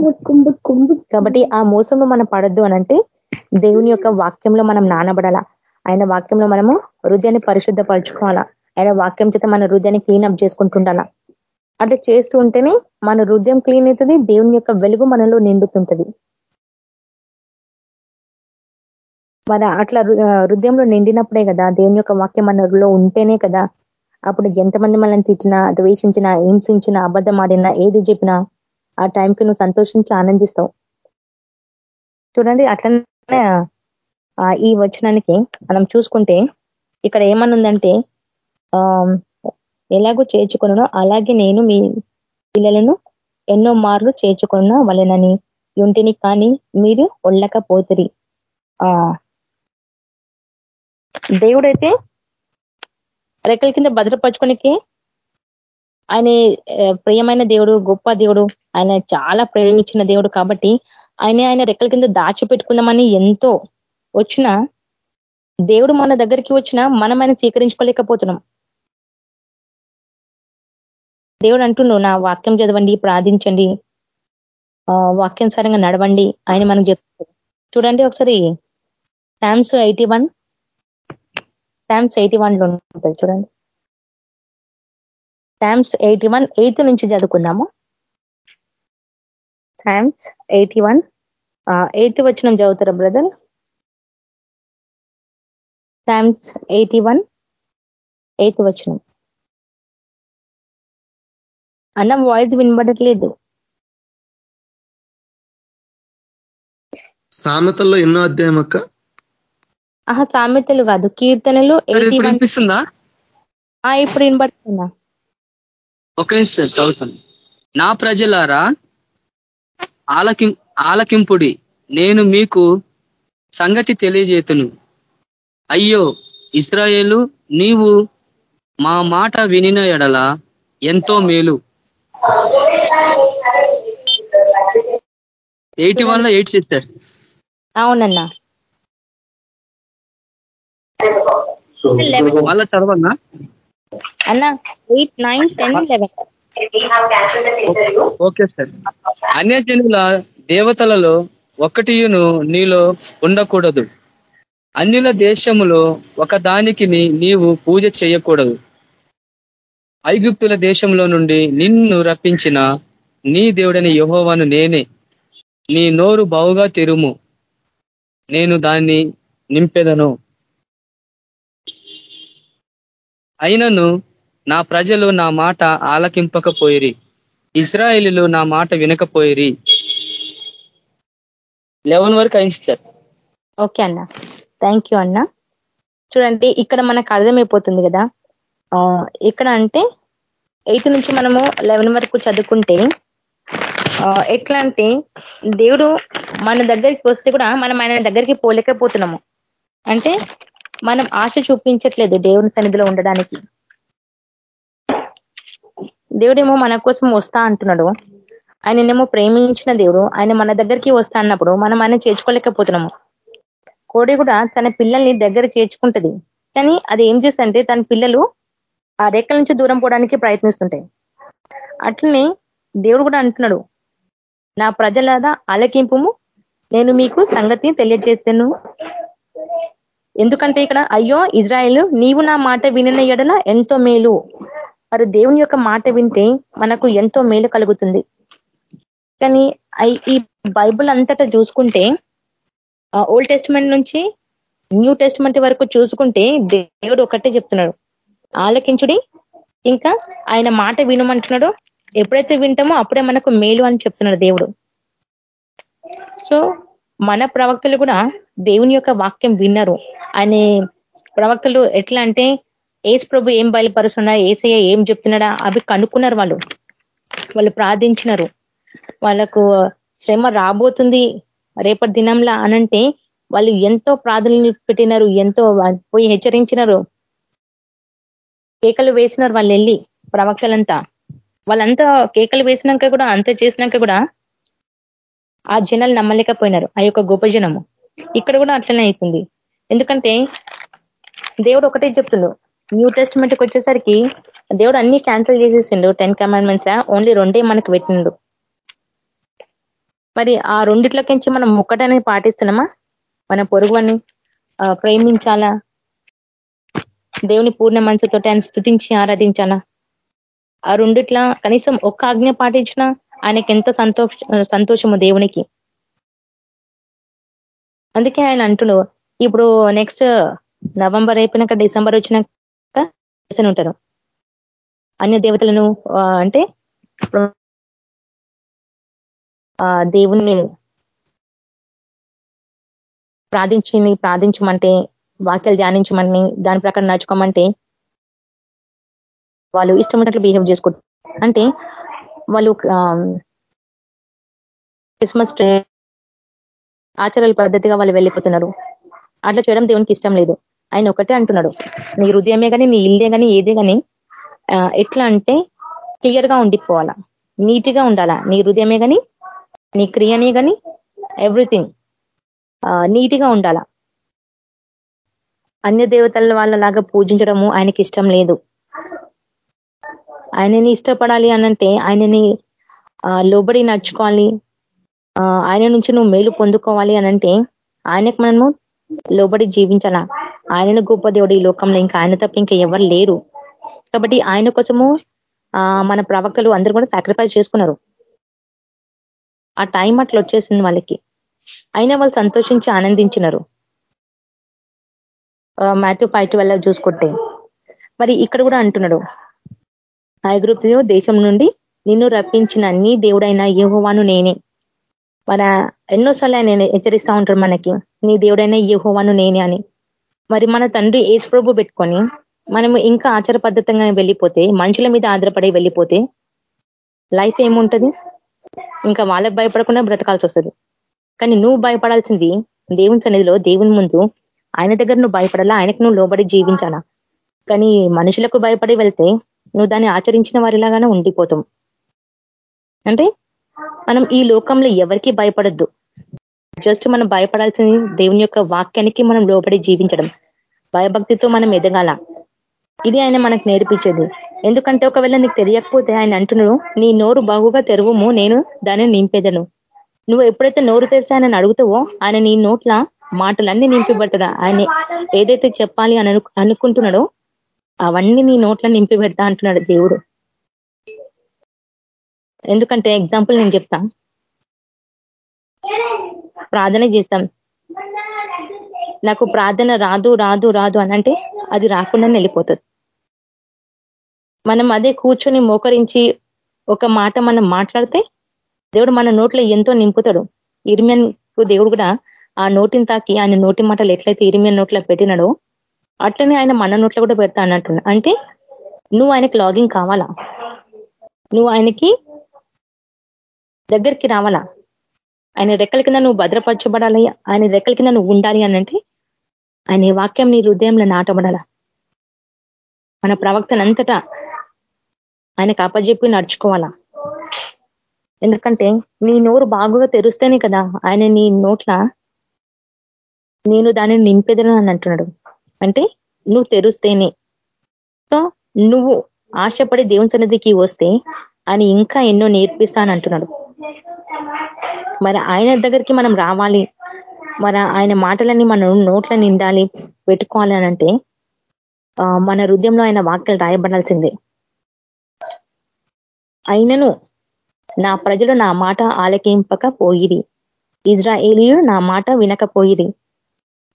కాబట్టి ఆ మోసంలో మనం పడద్దు అనంటే దేవుని యొక్క వాక్యంలో మనం నానబడాలా? ఆయన వాక్యంలో మనము హృదయాన్ని పరిశుద్ధపరచుకోవాలా? ఆయన వాక్యం చేత మన హృదయాన్ని క్లీన్ అప్ చేసుకుంటుండాలా? అట్లా చేస్తూ ఉంటేనే మన హృదయం క్లీన్ అవుతుంది దేవుని యొక్క వెలుగు మనలో నిండుతుంటది. మరి అట్లా హృదయంలో నిండినప్పుడే కదా దేవుని యొక్క వాక్యం మనలో ఉంటేనే కదా అప్పుడు ఎంతమంది మనల్ని తిట్టినా ద్వేషించినా హింసించినా అబద్ధం ఆడినా ఏది చెప్పినా ఆ టైంకి నువ్వు సంతోషించి ఆనందిస్తావు. చూడండి అట్లనే ఈ వచనానికి మనం చూసుకుంటే ఇక్కడ ఏమనుందంటే ఎలాగో చేర్చుకున్నానో అలాగే నేను మీ పిల్లలను ఎన్నో మార్లు చేర్చుకున్న వాళ్ళనని ఇంటిని కానీ మీరు ఒళ్ళకపోతురి ఆ దేవుడైతే రెక్కల కింద భద్రపరచుకోనికి ఆయన ప్రియమైన దేవుడు గొప్ప దేవుడు ఆయన చాలా ప్రేమించిన దేవుడు కాబట్టి ఆయన ఆయన రెక్కల కింద దాచిపెట్టుకుందామని ఎంతో వచ్చిన దేవుడు మన దగ్గరికి వచ్చినా మనం ఆయన స్వీకరించుకోలేకపోతున్నాం. దేవుడు అంటున్నాడు నా వాక్యం చదవండి ప్రార్థించండి వాక్యానుసారంగా నడవండి. ఆయన మనం చెప్తాడు. చూడండి ఒకసారి Psalms eighty one Psalms eighty వన్లో ఉంటుంది చూడండి. శామ్స్ ఎయిటీ వన్ ఎయిత్ నుంచి చదువుకున్నాము శామ్స్ ఎయిటీ వన్ ఎయిత్ వచ్చిన చదువుతారా brother Psalms eighty one eighth వచ్చిన అన్న వాయిస్ వినబడట్లేదు. సామెతల్లో ఎన్నో అధ్యాయం అక్క? ఆహా సామెతలు కాదు కీర్తనలు వినిపిస్తుందా? ఇప్పుడు వినబడుతుందా? ఒక నిమిషం చదువుతాను. నా ప్రజలారా ఆలకి ఆలకింపుడి నేను మీకు సంగతి తెలియజేతును. అయ్యో ఇస్రాయేలు నీవు మా మాట వినిన ఎడల ఎంతో మేలు. ఎయిటీ వన్లో ఎయిట్ సిస్టర్ అవునన్నా. మళ్ళా చదవన్నా అన్న eight nine ten eleven okay sir. అన్యజనుల దేవతలలో ఒకటియును నీలో ఉండకూడదు. అన్యుల దేశములో ఒకదానికి నీవు పూజ చేయకూడదు. ఐగుప్తుల దేశంలో నుండి నిన్ను రప్పించిన నీ దేవుడని యహోవాను నేనే. నీ నోరు బావుగా తెరుము. నేను దాన్ని నింపెదను. అయినను నా ప్రజలు నా మాట ఆలకింపకపోయిరి. ఇజ్రాయిలు నా మాట వినకపోయిరి. లెవెన్ వరకు అయించారు ఓకే అన్న. థ్యాంక్ యూ అన్న. చూడండి ఇక్కడ మనకు అర్థమైపోతుంది కదా. ఇక్కడ అంటే ఎయిత్ నుంచి మనము లెవెన్ వరకు చదువుకుంటే ఎట్లా అంటే దేవుడు మన దగ్గరికి వస్తే కూడా మనం ఆయన దగ్గరికి పోలేకపోతున్నాము. అంటే మనం ఆశ చూపించట్లేదు దేవుని సన్నిధిలో ఉండడానికి. దేవుడేమో మన కోసం వస్తా అంటున్నాడు. ఆయననేమో ప్రేమించిన దేవుడు. ఆయన మన దగ్గరికి వస్తా అన్నప్పుడు మనం ఆయన చేర్చుకోలేకపోతున్నాము. కోడి కూడా తన పిల్లల్ని దగ్గర చేర్చుకుంటది. కానీ అది ఏం చేస్తుంటే తన పిల్లలు ఆ రెక్కల నుంచి దూరం పోవడానికి ప్రయత్నిస్తుంటాయి. అట్లనే దేవుడు కూడా అంటున్నాడు నా ప్రజలదా అలకింపు నేను మీకు సంగతి తెలియజేస్తాను. ఎందుకంటే ఇక్కడ అయ్యో ఇజ్రాయెల్ నీవు నా మాట వినిన ఎడల ఎంతో మేలు. మరి దేవుని యొక్క మాట వింటే మనకు ఎంతో మేలు కలుగుతుంది. కానీ ఈ బైబుల్ అంతటా చూసుకుంటే ఓల్డ్ టెస్ట్మెంట్ నుంచి న్యూ టెస్ట్మెంట్ వరకు చూసుకుంటే దేవుడు ఒకటే చెప్తున్నాడు. ఆలకించుడి ఇంకా ఆయన మాట వినమంటున్నాడు. ఎప్పుడైతే వింటామో అప్పుడే మనకు మేలు అని చెప్తున్నాడు దేవుడు. సో మన ప్రవక్తలు కూడా దేవుని యొక్క వాక్యం విన్నారు. అనే ప్రవక్తలు ఎట్లా అంటే ఏసు ప్రభు ఏం బయలుపరుస్తున్నా ఏసయ్య ఏం చెప్తున్నాడా అవి కనుక్కున్నారు వాళ్ళు. వాళ్ళు ప్రార్థించినారు. వాళ్ళకు శ్రమ రాబోతుంది రేపటి దినంలా అనంటే వాళ్ళు ఎంతో ప్రాధాన్యత పెట్టినారు ఎంతో పోయి హెచ్చరించినారు. కేకలు వేసినారు వాళ్ళు వెళ్ళి ప్రవక్తలంతా. వాళ్ళంతా కేకలు వేసినాక కూడా అంత చేసినాక కూడా ఆ జనాలు నమ్మలేకపోయినారు. ఆ యొక్క గొప్ప జనము. ఇక్కడ కూడా అట్లనే అవుతుంది ఎందుకంటే దేవుడు ఒకటే చెప్తుండు. న్యూ టెస్ట్మెంట్కి వచ్చేసరికి దేవుడు అన్ని క్యాన్సిల్ చేసేసిండు. టెన్ కమాండ్మెంట్స్ ఓన్లీ రెండే మనకు పెట్టిండు. మరి ఆ రెండిట్లకించి మనం ఒక్కటనే పాటిస్తున్నామా? మన పొరుగుని ప్రేమించాలా? దేవుని పూర్ణ మనసుతో ఆయన స్థుతించి ఆరాధించాలా? ఆ రెండిట్లా కనీసం ఒక్క ఆజ్ఞ పాటించినా ఆయనకి ఎంత సంతోష సంతోషము దేవునికి. అందుకే ఆయన అంటుడు ఇప్పుడు నెక్స్ట్ నవంబర్ అయిపోయినాక డిసెంబర్ వచ్చినాక ఉంటారు. అన్య దేవతలను అంటే దేవుణ్ణి ప్రార్థించి ప్రార్థించమంటే వాక్యాలు ధ్యానించమని దాని ప్రకారం నడుచుకోమంటే వాళ్ళు ఇష్టం ఉన్నట్లు బిహేవ్ చేసుకుంటారు. అంటే వాళ్ళు క్రిస్మస్ ఆచారాల పద్ధతిగా వాళ్ళు వెళ్ళిపోతున్నారు. అట్లా చేయడం దేవునికి ఇష్టం లేదు. ఆయన ఒకటే అంటున్నాడు. నీ హృదయమే కానీ నీ ఇల్లే కానీ ఏదే కానీ ఎట్లా అంటే క్లియర్గా ఉండిపోవాలా. నీట్గా ఉండాలా. నీ హృదయమే కానీ నీ క్రియనే కానీ ఎవ్రీథింగ్ నీట్గా ఉండాల. అన్య దేవతల వాళ్ళలాగా పూజించడము ఆయనకి ఇష్టం లేదు. ఆయనని ఇష్టపడాలి అనంటే ఆయనని లోబడి నడుచుకోవాలి. ఆయన నుంచి నువ్వు మేలు పొందుకోవాలి అనంటే ఆయనకు మనము లోబడి జీవించాల? ఆయన గొప్ప దేవుడు ఈ లోకంలో ఇంకా ఆయన తప్ప ఇంకా ఎవరు లేరు. కాబట్టి ఆయన కోసము మన ప్రవక్తలు అందరూ కూడా సాక్రిఫైస్ చేసుకున్నారు. ఆ టైం అట్లా వచ్చేసింది వాళ్ళకి. అయినా వాళ్ళు సంతోషించి ఆనందించినారు. మాథ్యూ ఫైవ్ వల్ల చూసుకుంటే. మరి ఇక్కడ కూడా అంటున్నాడు. ఐగుప్తు దేశం నుండి నిన్ను రప్పించిన నీ దేవుడైన యహోవాను నేనే. మన ఎన్నోసార్లు ఆయన హెచ్చరిస్తా ఉంటారు మనకి నీ దేవుడైన యహోవాను నేనే అని. మరి మన తండ్రి ఏజ్ ప్రభు పెట్టుకొని మనము ఇంకా ఆచార పద్ధతంగా వెళ్ళిపోతే మనుషుల మీద ఆధారపడి వెళ్ళిపోతే లైఫ్ ఏముంటది? ఇంకా వాళ్ళకి భయపడకుండా బ్రతకాల్సి వస్తుంది. కానీ నువ్వు భయపడాల్సింది దేవుని సన్నిధిలో దేవుని ముందు ఆయన దగ్గర నువ్వు భయపడాలా? ఆయనకు నువ్వు లోబడి జీవించాలా? కానీ మనుషులకు భయపడి వెళ్తే నువ్వు దాన్ని ఆచరించిన వారిలాగానే ఉండిపోతాం. అంటే మనం ఈ లోకంలో ఎవరికి భయపడద్దు. జస్ట్ మనం భయపడాల్సింది దేవుని యొక్క వాక్యానికి మనం లోబడి జీవించడం. భయభక్తితో మనం ఎదగాల. ఇది ఆయన మనకు నేర్పించేది. ఎందుకంటే ఒకవేళ నీకు తెలియకపోతే ఆయన అంటున్నాడు నీ నోరు బాగుగా తెరువుము నేను దాన్ని నింపేదను. నువ్వు ఎప్పుడైతే నోరు తెరిచి ఆయన అడుగుతావో ఆయన నీ నోట్ల మాటలన్నీ నింపబడతాడు. ఆయన ఏదైతే చెప్పాలి అని అనుకుంటున్నాడో అవన్నీ నీ నోట్లో నింపి పెడతా అంటున్నాడు దేవుడు. ఎందుకంటే ఎగ్జాంపుల్ నేను చెప్తా. ప్రార్థన చేస్తాం. నాకు ప్రార్థన రాదు రాదు రాదు అనంటే అది రాకుండా వెళ్ళిపోతుంది. మనం అదే కూర్చొని మోకరించి ఒక మాట మనం మాట్లాడితే దేవుడు మన నోట్లో ఎంతో నింపుతాడు. ఇరిమియన్ దేవుడు కూడా ఆ నోటిని తాకి ఆయన నోటి మాటలు ఎట్లయితే ఇరిమియన్ నోట్లో పెట్టినాడో అట్లనే ఆయన మన నోట్లో కూడా పెడతా అన్నట్టు అంటే నువ్వు ఆయనకి లాగింగ్ కావాలా? నువ్వు ఆయనకి దగ్గరికి రావాలా? ఆయన రెక్కల కింద నువ్వు భద్రపరచబడాలి ఆయన రెక్కల కింద నువ్వు ఉండాలి అనంటే ఆయన వాక్యం నీ హృదయంలో నాటబడాల? మన ప్రవక్తనంతటా ఆయనకు అప్పజెప్పి నడుచుకోవాలా? ఎందుకంటే నీ నోరు బాగుగా తెరుస్తేనే కదా ఆయన నీ నోట్ల నేను దానిని నింపెదను అని అంటున్నాడు. అంటే నువ్వు తెరుస్తేనే. సో నువ్వు ఆశపడి దేవుని సన్నిధికి వస్తే అని ఇంకా ఎన్నో నేర్పిస్తానంటున్నాడు. మరి ఆయన దగ్గరికి మనం రావాలి. మరి ఆయన మాటలన్నీ మన నోట్ల నిండాలి పెట్టుకోవాలి అంటే మన హృదయంలో ఆయన వాక్యలు రాయబడాల్సిందే. అయినను నా ప్రజలు నా మాట ఆలకింపక పోయిరి ఇజ్రాయేలీలు నా మాట వినకపోయిరి.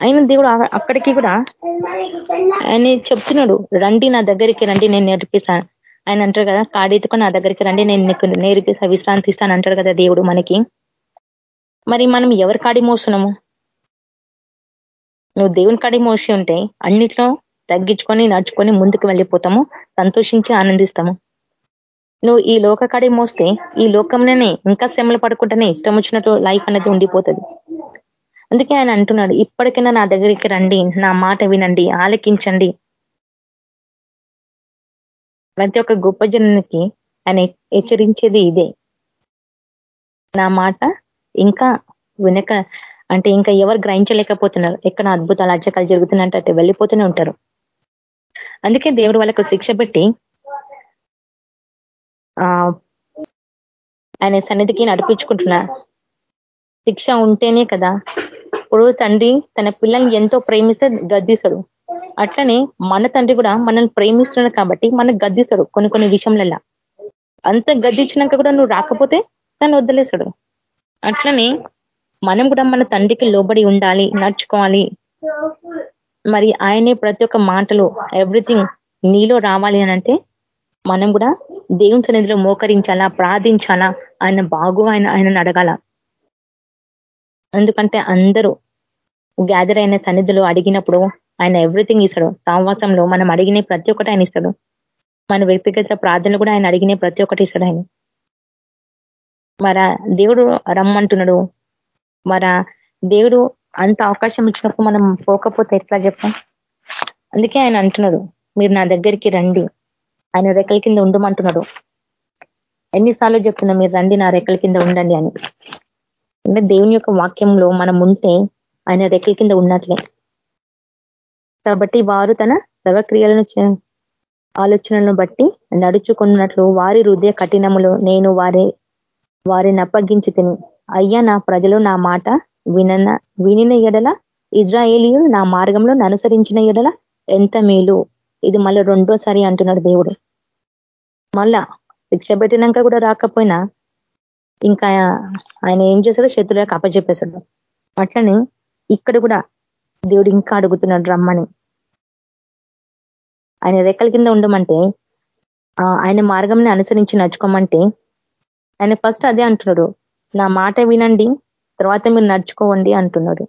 అయిన దేవుడు అక్కడికి కూడా ఆయన చెప్తున్నాడు రండి నా దగ్గరికి రండి నేను నేర్పిస్తాను ఆయన అంటారు కదా కాడెత్తుకు నా దగ్గరికి రండి నేను నీకు నేర్పిస్తా విశ్రాంతి ఇస్తాను అంటారు కదా దేవుడు మనకి. మరి మనం ఎవరి కాడి మోస్తున్నాము? నువ్వు దేవుని కాడి మోసి ఉంటే అన్నిట్లో తగ్గించుకొని నడుచుకొని ముందుకు వెళ్ళిపోతాము సంతోషించి ఆనందిస్తాము. నువ్వు ఈ లోక కాడి మోస్తే ఈ లోకంలోనే ఇంకా శ్రమలు పడుకుంటేనే ఇష్టం వచ్చినట్టు లైఫ్ అనేది ఉండిపోతుంది. అందుకే ఆయన అంటున్నాడు ఇప్పటికైనా నా దగ్గరికి రండి నా మాట వినండి ఆలకించండి. ప్రతి ఒక్క గొప్ప జనానికి ఆయన హెచ్చరించేది ఇదే. నా మాట ఇంకా వెనక అంటే ఇంకా ఎవరు గ్రహించలేకపోతున్నారు? ఎక్కడ అద్భుతాలు అర్చకాలు అట్లా వెళ్ళిపోతూనే ఉంటారు. అందుకే దేవుడు వాళ్ళకు శిక్ష పెట్టి ఆయన సన్నిధికి నడిపించుకుంటున్నా శిక్ష ఉంటేనే కదా ఎప్పుడు తండ్రి తన పిల్లల్ని ఎంతో ప్రేమిస్తే గద్దిస్తాడు. అట్లనే మన తండ్రి కూడా మనల్ని ప్రేమిస్తున్నాడు కాబట్టి మనకు గద్దిస్తాడు కొన్ని కొన్ని విషయంలో అంత గద్దించినాక కూడా నువ్వు రాకపోతే తను వదిలేస్తాడు. అట్లనే మనం కూడా మన తండ్రికి లోబడి ఉండాలి నడుచుకోవాలి. మరి ఆయనే ప్రతి ఒక్క మాటలు ఎవ్రీథింగ్ నీలో రావాలి అంటే మనం కూడా దేవుని సన్నిధిలో మోకరించాలా ప్రార్థించాలా ఆయన బాగు ఆయన ఆయనను అడగాల. ఎందుకంటే అందరూ గ్యాదర్ అయిన సన్నిధిలో అడిగినప్పుడు ఆయన ఎవ్రీథింగ్ ఇస్తాడు. సావాసంలో మనం అడిగిన ప్రతి ఒక్కటి ఆయన ఇస్తాడు. మన వ్యక్తిగత ప్రార్థనలు కూడా ఆయన అడిగిన ప్రతి ఒక్కటి ఇస్తాడు ఆయన. మర దేవుడు రమ్మంటున్నాడు. మర దేవుడు అంత అవకాశం ఇచ్చినప్పుడు మనం పోకపోతే ఎట్లా చెప్పాం? అందుకే ఆయన అంటున్నాడు మీరు నా దగ్గరికి రండి. ఆయన రెక్కల కింద ఉండమంటున్నాడు. ఎన్నిసార్లు చెప్తున్నా మీరు రండి నా రెక్కల కింద ఉండండి అని. అంటే దేవుని యొక్క వాక్యంలో మనం ఉంటే ఆయన రెక్కల కింద ఉన్నట్లే. కాబట్టి వారు తన సర్వక్రియలను ఆలోచనలను బట్టి నడుచుకున్నట్లు వారి హృదయ కఠినములు నేను వారి వారిని అప్పగించి తిని అయ్యా నా ప్రజలు నా మాట వినన వినిన ఎడల ఇజ్రాయేలీయులు నా మార్గంలో అనుసరించిన ఎడల ఎంత మేలు. ఇది మళ్ళీ రెండోసారి అంటున్నాడు దేవుడు. మళ్ళా శిక్ష పెట్టినాక కూడా రాకపోయినా ఇంకా ఆయన ఏం చేశాడు శత్రులకు అప్పచెప్పేశాడు అట్లనే ఇక్కడ కూడా దేవుడు ఇంకా అడుగుతున్నాడు రమ్మని. ఆయన రెక్కల కింద ఉండమంటే ఆయన మార్గంని అనుసరించి నడుచుకోమంటే ఆయన ఫస్ట్ అదే అంటున్నాడు. నా మాట వినండి తర్వాత మీరు నడుచుకోవండి అంటున్నాడు.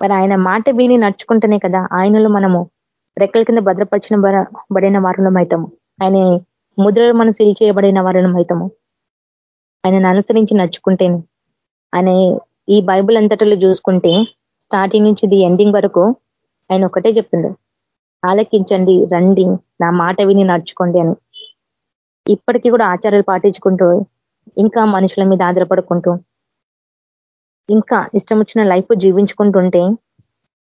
మరి ఆయన మాట విని నడుచుకుంటేనే కదా ఆయనలో మనము రెక్కల కింద భద్రపరిచిన బడిన వారులం అవుతాము. ఆయన ముద్రలు మనం సిల్ చేయబడిన వారులం అవుతాము. ఆయనను అనుసరించి నడుచుకుంటేనే. ఆయన ఈ బైబుల్ అంతటిలో చూసుకుంటే స్టార్టింగ్ నుంచి ది ఎండింగ్ వరకు ఆయన ఒకటే చెప్తుండే. ఆలకించండి రండి నా మాట విని నడుచుకోండి అని. ఇప్పటికీ కూడా ఆచారాలు పాటించుకుంటూ ఇంకా మనుషుల మీద ఆధారపడుకుంటూ ఇంకా ఇష్టం వచ్చిన లైఫ్ జీవించుకుంటుంటే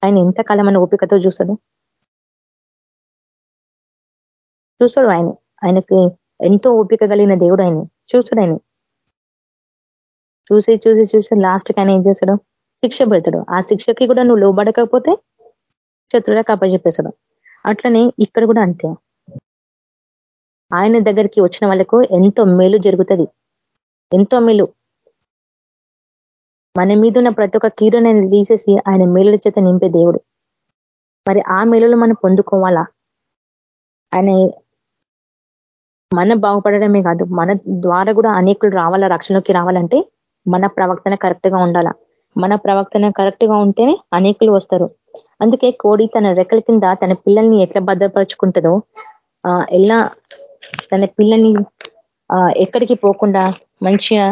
ఆయన ఎంతకాలం అని ఓపికతో చూస్తాడు. చూస్తాడు ఆయన. ఆయనకి ఎంతో ఓపిక కలిగిన దేవుడు ఆయన. చూస్తాడు ఆయన. చూసి చూసి చూసి లాస్ట్కి ఆయన ఏం చేస్తాడు? శిక్ష పెడతాడు. ఆ శిక్షకి కూడా నువ్వు లోబడకపోతే శత్రువులకు అప్పచెప్పేశాడు అట్లనే ఇక్కడ కూడా అంతే. ఆయన దగ్గరికి వచ్చిన వాళ్ళకు ఎంతో మేలు జరుగుతుంది. ఎంతో మేలు. మన మీద ఉన్న ప్రతి ఒక్క కీరుని తీసేసి ఆయన మేలుల చేత నింపే దేవుడు. మరి ఆ మేలులు మనం పొందుకోవాలా? ఆయన మన బాగుపడమే కాదు. మన ద్వారా కూడా అనేకులు రావాలా? రక్షణలోకి రావాలంటే మన ప్రవక్తన కరెక్ట్గా ఉండాల? మన ప్రవక్తన కరెక్ట్గా ఉంటేనే అనేకులు వస్తారు. అందుకే కోడి తన రెక్కల కింద తన పిల్లల్ని ఎట్లా భద్రపరుచుకుంటుందో ఎలా తన పిల్లల్ని ఎక్కడికి పోకుండా మంచిగా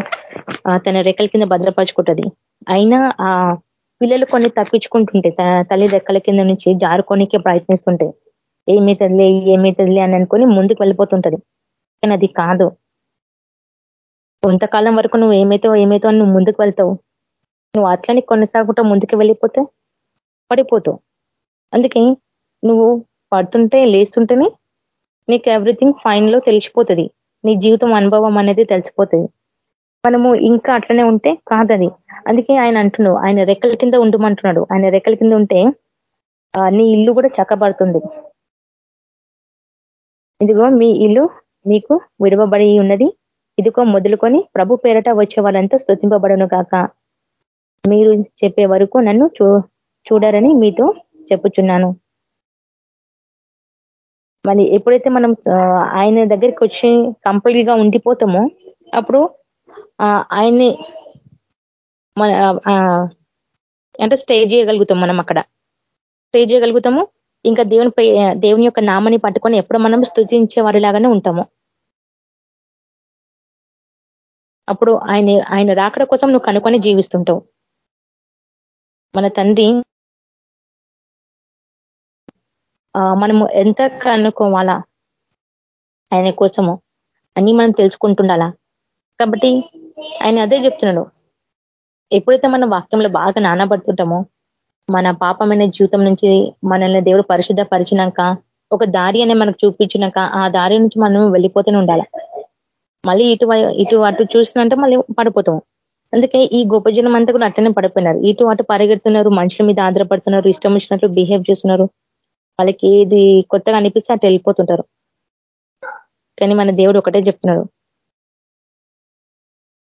తన రెక్కల కింద భద్రపరచుకుంటుంది. అయినా ఆ పిల్లలు కొన్ని తప్పించుకుంటుంటాయి. తన తల్లి రెక్కల కింద నుంచి జారుకోనికే ప్రయత్నిస్తుంటాయి. ఏమీ ఏమైతుందిలే అని అనుకొని ముందుకు వెళ్ళిపోతుంటది. కానీ అది కాదు. కొంతకాలం వరకు నువ్వు ఏమైతావు ఏమైతావు నువ్వు ముందుకు వెళ్తావు. నువ్వు అట్లనే కొనసాగుంటా ముందుకు వెళ్ళిపోతే పడిపోతావు. అందుకే నువ్వు పడుతుంటే లేస్తుంటేనే నీకు ఎవ్రీథింగ్ ఫైన్లో తెలిసిపోతుంది. నీ జీవితం అనుభవం అనేది తెలిసిపోతుంది. మనము ఇంకా అట్లనే ఉంటే కాదది. అందుకే ఆయన అంటున్నాడు ఆయన రెక్కల కింద ఉండమంటున్నాడు. ఆయన రెక్కల కింద ఉంటే నీ ఇల్లు కూడా చక్కబడుతుంది. ఇదిగో మీ ఇల్లు మీకు విడవబడి ఉన్నది. ఇదిగో మొదలుకొని ప్రభు పేరట వచ్చే వాళ్ళంతా స్థుతింపబడను కాక మీరు చెప్పే వరకు నన్ను చూడరని మీతో చెప్పుచున్నాను. మరి ఎప్పుడైతే మనం ఆయన దగ్గరికి వచ్చి కంపెనీ గా ఉండిపోతామో అప్పుడు ఆయన్ని మన అంటే స్టే చేయగలుగుతాం మనం అక్కడ. స్టే చేయగలుగుతాము. ఇంకా దేవుని దేవుని యొక్క నామని పట్టుకొని ఎప్పుడు మనం స్థుతించే వారిలాగానే ఉంటాము. అప్పుడు ఆయన ఆయన రాకడ కోసం నువ్వు కనుకొని జీవిస్తుంటావు. మన తండ్రి మనము ఎంత కనుక్కోవాలా? ఆయన కోసము. అన్ని మనం తెలుసుకుంటుండాలా? కాబట్టి ఆయన అదే చెప్తున్నాడు. ఎప్పుడైతే మనం వాక్యంలో బాగా నానబడుతుంటామో మన పాపమైన జీవితం నుంచి మనల్ని దేవుడు పరిశుద్ధ పరిచినాక ఒక దారి అనే మనకు చూపించినాక ఆ దారి నుంచి మనం వెళ్ళిపోతూనే ఉండాలి? మళ్ళీ ఇటు ఇటు అటు చూసినంటే మళ్ళీ పడిపోతాం. అందుకే ఈ గొప్ప జనం అంతా కూడా అట్టనే పడిపోయినారు. ఇటు అటు పరిగెడుతున్నారు మనుషుల మీద ఆధారపడుతున్నారు ఇష్టం వచ్చినట్లు బిహేవ్ చేస్తున్నారు. వాళ్ళకి ఏది కొత్తగా అనిపిస్తే అటు వెళ్ళిపోతుంటారు. కానీ మన దేవుడు ఒకటే చెప్తున్నాడు.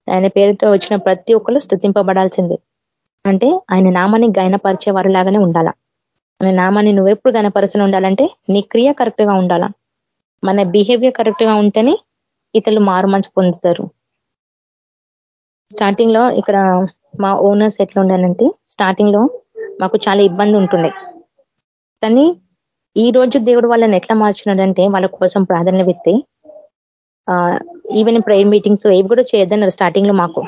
ఆయన పేరుతో వచ్చిన ప్రతి ఒక్కరు స్థుతింపబడాల్సిందే. అంటే ఆయన నామాన్ని గయనపరిచే వారిలాగానే ఉండాలా? మన నామాన్ని నువ్వెప్పుడు గనపరుస్తూనే ఉండాలంటే నీ క్రియ కరెక్ట్గా ఉండాలా? మన బిహేవియర్ కరెక్ట్గా ఉంటేనే ఇతరులు మారుమంచి పొందుతారు. స్టార్టింగ్లో ఇక్కడ మా ఓనర్స్ ఎట్లా ఉండాలంటే స్టార్టింగ్లో మాకు చాలా ఇబ్బంది ఉంటుండే. కానీ ఈ రోజు దేవుడు వాళ్ళని ఎట్లా మార్చినాడంటే వాళ్ళ కోసం ప్రాధాన్యత పెట్టి ఈవెన్ ప్రేయర్ మీటింగ్స్ ఏవి కూడా చేయొద్దన్నారు స్టార్టింగ్లో మాకు.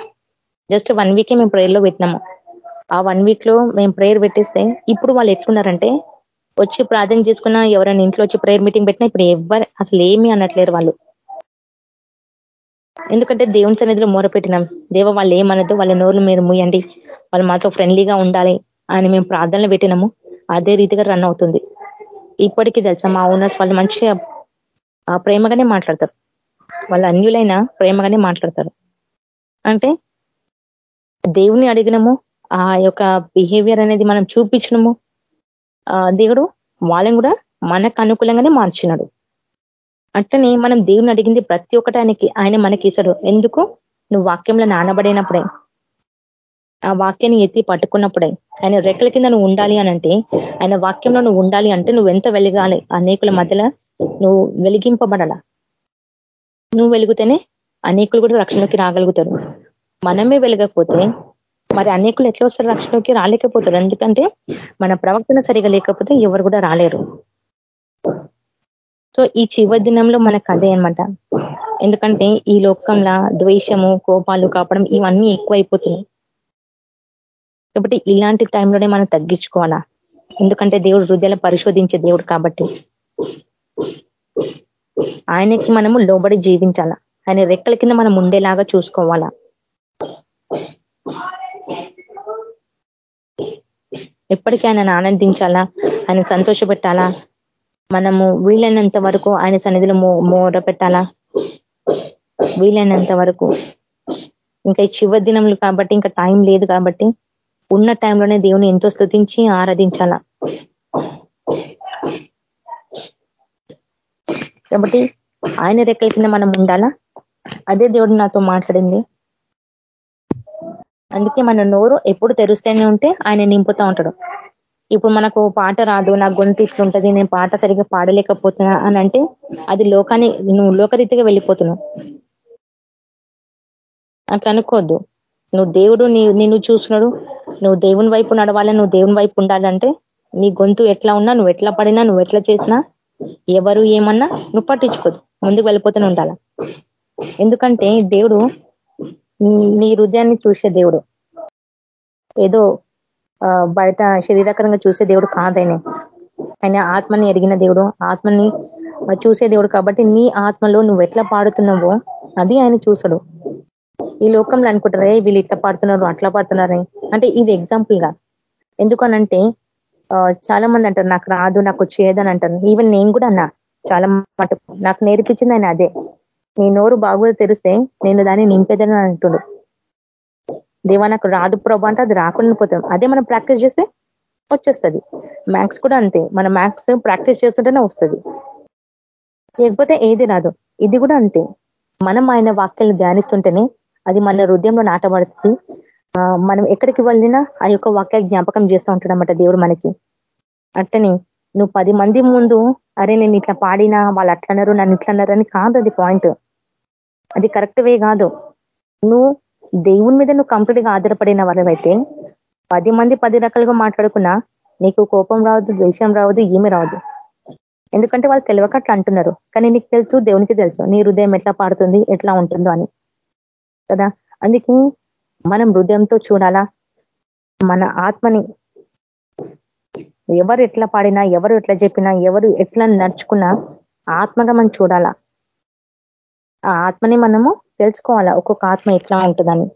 జస్ట్ వన్ వీకే మేము ప్రేయర్లో పెట్టినాము. ఆ వన్ వీక్లో మేము ప్రేయర్ పెట్టిస్తే ఇప్పుడు వాళ్ళు ఎట్లున్నారంటే వచ్చి ప్రార్థన చేసుకున్నా ఎవరైనా ఇంట్లో వచ్చి ప్రేయర్ మీటింగ్ పెట్టినా ఇప్పుడు ఎవరు అసలు ఏమీ అనట్లేరు వాళ్ళు. ఎందుకంటే దేవుని సన్నిధిలో మూరపెట్టినాం. దేవ వాళ్ళు ఏమనద్దు వాళ్ళ నోరు మీరు ముయ్యండి వాళ్ళు మాతో ఫ్రెండ్లీగా ఉండాలి అని మేము ప్రార్థనలు పెట్టినాము. అదే రీతిగా రన్ అవుతుంది. ఇప్పటికీ తెలుసా మా ఓనర్స్ వాళ్ళు మంచిగా ప్రేమగానే మాట్లాడతారు. వాళ్ళు అన్యులైనా ప్రేమగానే మాట్లాడతారు. అంటే దేవుని అడిగినము ఆ యొక్క బిహేవియర్ అనేది మనం చూపించినము. దేవుడు వాళ్ళని కూడా మనకు అనుకూలంగానే మార్చినాడు. అట్లనే మనం దేవుని అడిగింది ప్రతి ఒక్కటి ఆయనకి ఆయన మనకి ఇస్తాడు ఎందుకు? నువ్వు వాక్యంలో నానబడినప్పుడే. ఆ వాక్యాన్ని ఎత్తి పట్టుకున్నప్పుడే. ఆయన రెక్కల కింద నువ్వు ఉండాలి అని అంటే ఆయన వాక్యంలో నువ్వు ఉండాలి అంటే నువ్వు ఎంత వెలిగాలి? అనేకుల మధ్యలో నువ్వు వెలిగింపబడాల? నువ్వు వెలుగుతేనే అనేకులు కూడా రక్షణలోకి రాగలుగుతారు. మనమే వెలగకపోతే మరి అనేకులు ఎట్లా వస్తారు? రక్షణలోకి రాలేకపోతారు. ఎందుకంటే మన ప్రవక్తన సరిగా లేకపోతే ఎవరు కూడా రాలేరు. సో ఈ చివరి దినంలో మనకు అదే అనమాట ఎందుకంటే ఈ లోకంలో ద్వేషము కోపాలు కాపడం ఇవన్నీ ఎక్కువైపోతున్నాయి. కాబట్టి ఇలాంటి టైంలోనే మనం తగ్గించుకోవాలా? ఎందుకంటే దేవుడు హృదయాలు పరిశోధించే దేవుడు కాబట్టి. ఆయనకి మనము లోబడి జీవించాలా? ఆయన రెక్కల కింద మనం ఉండేలాగా చూసుకోవాలా? ఎప్పటికీ ఆయనను ఆనందించాలా? ఆయన సంతోషపెట్టాలా? మనము వీలైనంత వరకు ఆయన సన్నిధిలో మోర పెట్టాలా వీలైనంత వరకు. ఇంకా ఈ చివరి దినములు కాబట్టి ఇంకా టైం లేదు కాబట్టి ఉన్న టైంలోనే దేవుని ఎంతో స్థుతించి ఆరాధించాలా? కాబట్టి ఆయన రెక్కల కింద మనం ఉండాలా? అదే దేవుడు నాతో మాట్లాడింది. అందుకే మన నోరు ఎప్పుడు తెరుస్తూనే ఉంటే ఆయన నింపుతా ఉంటాడు. ఇప్పుడు మనకు పాట రాదు నా గొంతు ఇట్లుంటది నేను పాట సరిగ్గా పాడలేకపోతున్నా అని అంటే అది లోకాన్ని నువ్వు లోకరీతిగా వెళ్ళిపోతున్నావు. అట్లా అనుకోద్దు. నువ్వు దేవుడు నీ నిన్ను చూస్తున్నాడు. నువ్వు దేవుని వైపు నడవాలి నువ్వు దేవుని వైపు ఉండాలంటే నీ గొంతు ఎట్లా ఉన్నా నువ్వు ఎట్లా పడినా నువ్వు ఎట్లా చేసినా ఎవరు ఏమన్నా నువ్వు పట్టించుకోదు. ముందుకు వెళ్ళిపోతూనే ఉండాల? ఎందుకంటే దేవుడు నీ హృదయాన్ని చూసే దేవుడు. ఏదో బయట శరీరకరంగా చూసే దేవుడు కాదైనా. ఆయన ఆత్మని ఎరిగిన దేవుడు ఆత్మని చూసే దేవుడు కాబట్టి నీ ఆత్మలో నువ్వు ఎట్లా పాడుతున్నావో అది ఆయన చూసాడు ఈ లోకంలో అనుకుంటారే వీళ్ళు ఇట్లా పాడుతున్నారు అట్లా పాడుతున్నారే అంటే ఇది ఎగ్జాంపుల్గా ఎందుకనంటే చాలా మంది అంటారు నాకు రాదు నాకు చేయదని అంటారు. ఈవెన్ నేను కూడా అన్నా చాలా మటుకు. నాకు నేర్పించింది ఆయన అదే. నీ నోరు బాగుగా తెరిస్తే నేను దాన్ని నింపేదని అంటుడు. దేవా నాకు రాదు ప్రభు అంటే అది రాకుండా పోతాం. అదే మనం ప్రాక్టీస్ చేస్తే వచ్చేస్తుంది. మ్యాథ్స్ కూడా అంతే. మన మ్యాథ్స్ ప్రాక్టీస్ చేస్తుంటేనే వస్తుంది. చేయకపోతే ఏది రాదు. ఇది కూడా అంతే. మనం ఆయన వాక్యాలను ధ్యానిస్తుంటేనే అది మన హృదయంలో నాటబడుతుంది. మనం ఎక్కడికి వెళ్ళినా ఆ యొక్క వాక్య జ్ఞాపకం చేస్తూ ఉంటాడన్నమాట దేవుడు మనకి. అట్టని నువ్వు పది మంది ముందు అరే నేను ఇట్లా పాడినా వాళ్ళు అట్లన్నారు నన్ను ఇట్లన్నారు అని కాదు అది పాయింట్ అది కరెక్ట్ వే కాదు. నువ్వు దేవుని మీద నువ్వు కంప్లీట్గా ఆధారపడిన వాళ్ళవైతే పది మంది పది రకాలుగా మాట్లాడుకున్నా నీకు కోపం రావద్దు ద్వేషం రావద్దు ఏమి రావద్దు. ఎందుకంటే వాళ్ళు తెలియకట్లు అంటున్నారు. కానీ నీకు తెలుసు దేవునికి తెలుసు. నీ హృదయం ఎట్లా పాడుతుంది ఎట్లా ఉంటుందో అని. కదా? అందుకే మనం హృదయంతో చూడాలా? మన ఆత్మని ఎవరు ఎట్లా పాడినా ఎవరు ఎట్లా చెప్పినా ఎవరు ఎట్లా నడుచుకున్నా ఆత్మగా మనం చూడాలా? ఆ ఆత్మని మనము తెలుసుకోవాలా? ఒక్కొక్క ఆత్మ ఎట్లా ఉంటుందని.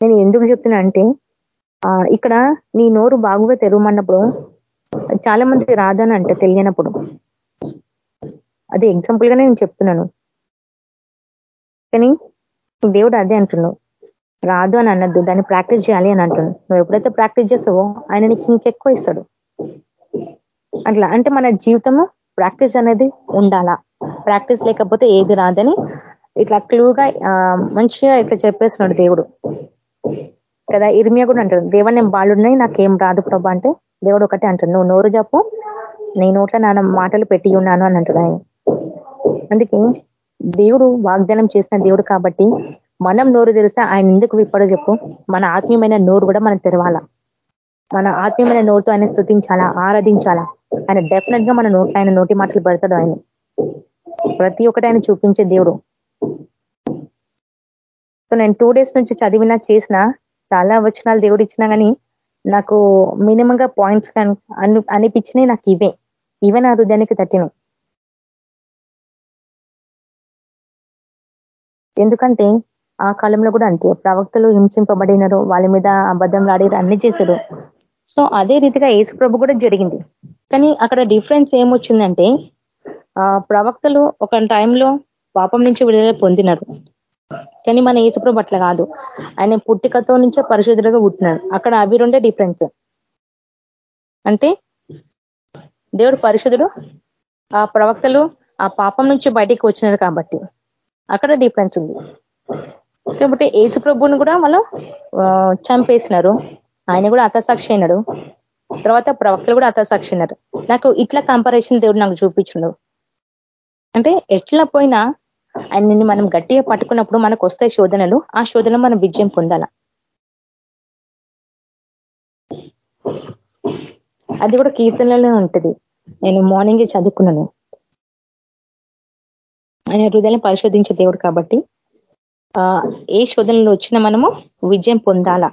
నేను ఎందుకు చెప్తున్నా అంటే ఇక్కడ నీ నోరు బాగుగా తెరవమన్నప్పుడు చాలా మంది రాదని అంట తెలియనప్పుడు. అది ఎగ్జాంపుల్ గానే నేను చెప్తున్నాను. కానీ దేవుడు అదే అంటున్నావు రాదు అని అన్నద్దు దాన్ని ప్రాక్టీస్ చేయాలి అని అంటున్నాను నువ్వు ఎప్పుడైతే ప్రాక్టీస్ చేస్తావో ఆయన నీకు ఇంకెక్కువ ఇస్తాడు. అట్లా అంటే మన జీవితము ప్రాక్టీస్ అనేది ఉండాలా? ప్రాక్టీస్ లేకపోతే ఏది రాదని ఇట్లా క్లూగా మంచిగా ఇట్లా చెప్పేస్తున్నాడు దేవుడు. కదా ఇర్మియా కూడా అంటాడు దేవుడు నేను బాలున్నాయి నాకేం రాదు ప్రభా అంటే దేవుడు ఒకటే అంటాడు నువ్వు నోరు చెప్పు నీ నోట్ల నాన్న మాటలు పెట్టి ఉన్నాను అని అంటాడు ఆయన. అందుకే దేవుడు వాగ్దానం చేసిన దేవుడు కాబట్టి మనం నోరు తెరిస్తే ఆయన ఎందుకు విప్పడు చెప్పు? మన ఆత్మీయమైన నోరు కూడా మనం తెరవాలా. మన ఆత్మీయమైన నోరుతో ఆయన స్థుతించాలా ఆరాధించాలా? ఆయన డెఫినెట్గా మన నోట్లో ఆయన నోటి మాటలు పెడతాడు ఆయన. ప్రతి ఒక్కటి ఆయన చూపించే దేవుడు. సో నేను టూ డేస్ నుంచి చదివినా చేసిన చాలా వచనాలు దేవుడు ఇచ్చినా కానీ నాకు మినిమంగా పాయింట్స్ అనిపించినాయి నాకు ఇవే. ఇవే నా హృదయానికి తట్టినాయి ఎందుకంటే ఆ కాలంలో కూడా అంతే. ప్రవక్తలు హింసింపబడినారు వాళ్ళ మీద అబద్ధం రాడారు అన్ని చేశారు. సో అదే రీతిగా యేసు ప్రభు కూడా జరిగింది. కానీ అక్కడ డిఫరెన్స్ ఏమొచ్చిందంటే ఆ ప్రవక్తలు ఒక టైంలో పాపం నుంచి విడుదల పొందినారు. కానీ మన యేసుప్రభు అట్లా కాదు. ఆయన పుట్టికతో నుంచే పరిశుద్ధులుగా పుట్టినాడు. అక్కడ అవి రెండే డిఫరెన్స్ అంటే దేవుడు పరిశుద్ధుడు ఆ ప్రవక్తలు ఆ పాపం నుంచి బయటికి వచ్చినారు కాబట్టి. అక్కడ డిఫరెన్స్ ఉంది. కాబట్టి ఏసుప్రభుని కూడా వాళ్ళు చంపేసినారు. ఆయన కూడా అతసాక్షి అయినాడు. తర్వాత ప్రవక్తలు కూడా అతసాక్షి అయినారు. నాకు ఇట్లా కంపారేషన్ దేవుడు నాకు చూపించిండు. అంటే ఎట్లా పోయినా ఆయన్ని మనం గట్టిగా పట్టుకున్నప్పుడు మనకు వస్తాయి శోధనలు ఆ శోధన మనం విజయం పొందాల? అది కూడా కీర్తనలోనే ఉంటుంది. నేను మార్నింగే చదువుకున్నాను. ఆయన హృదయాన్ని పరిశోధించే దేవుడు కాబట్టి ఏ శోధనలు వచ్చినా మనము విజయం పొందాలా?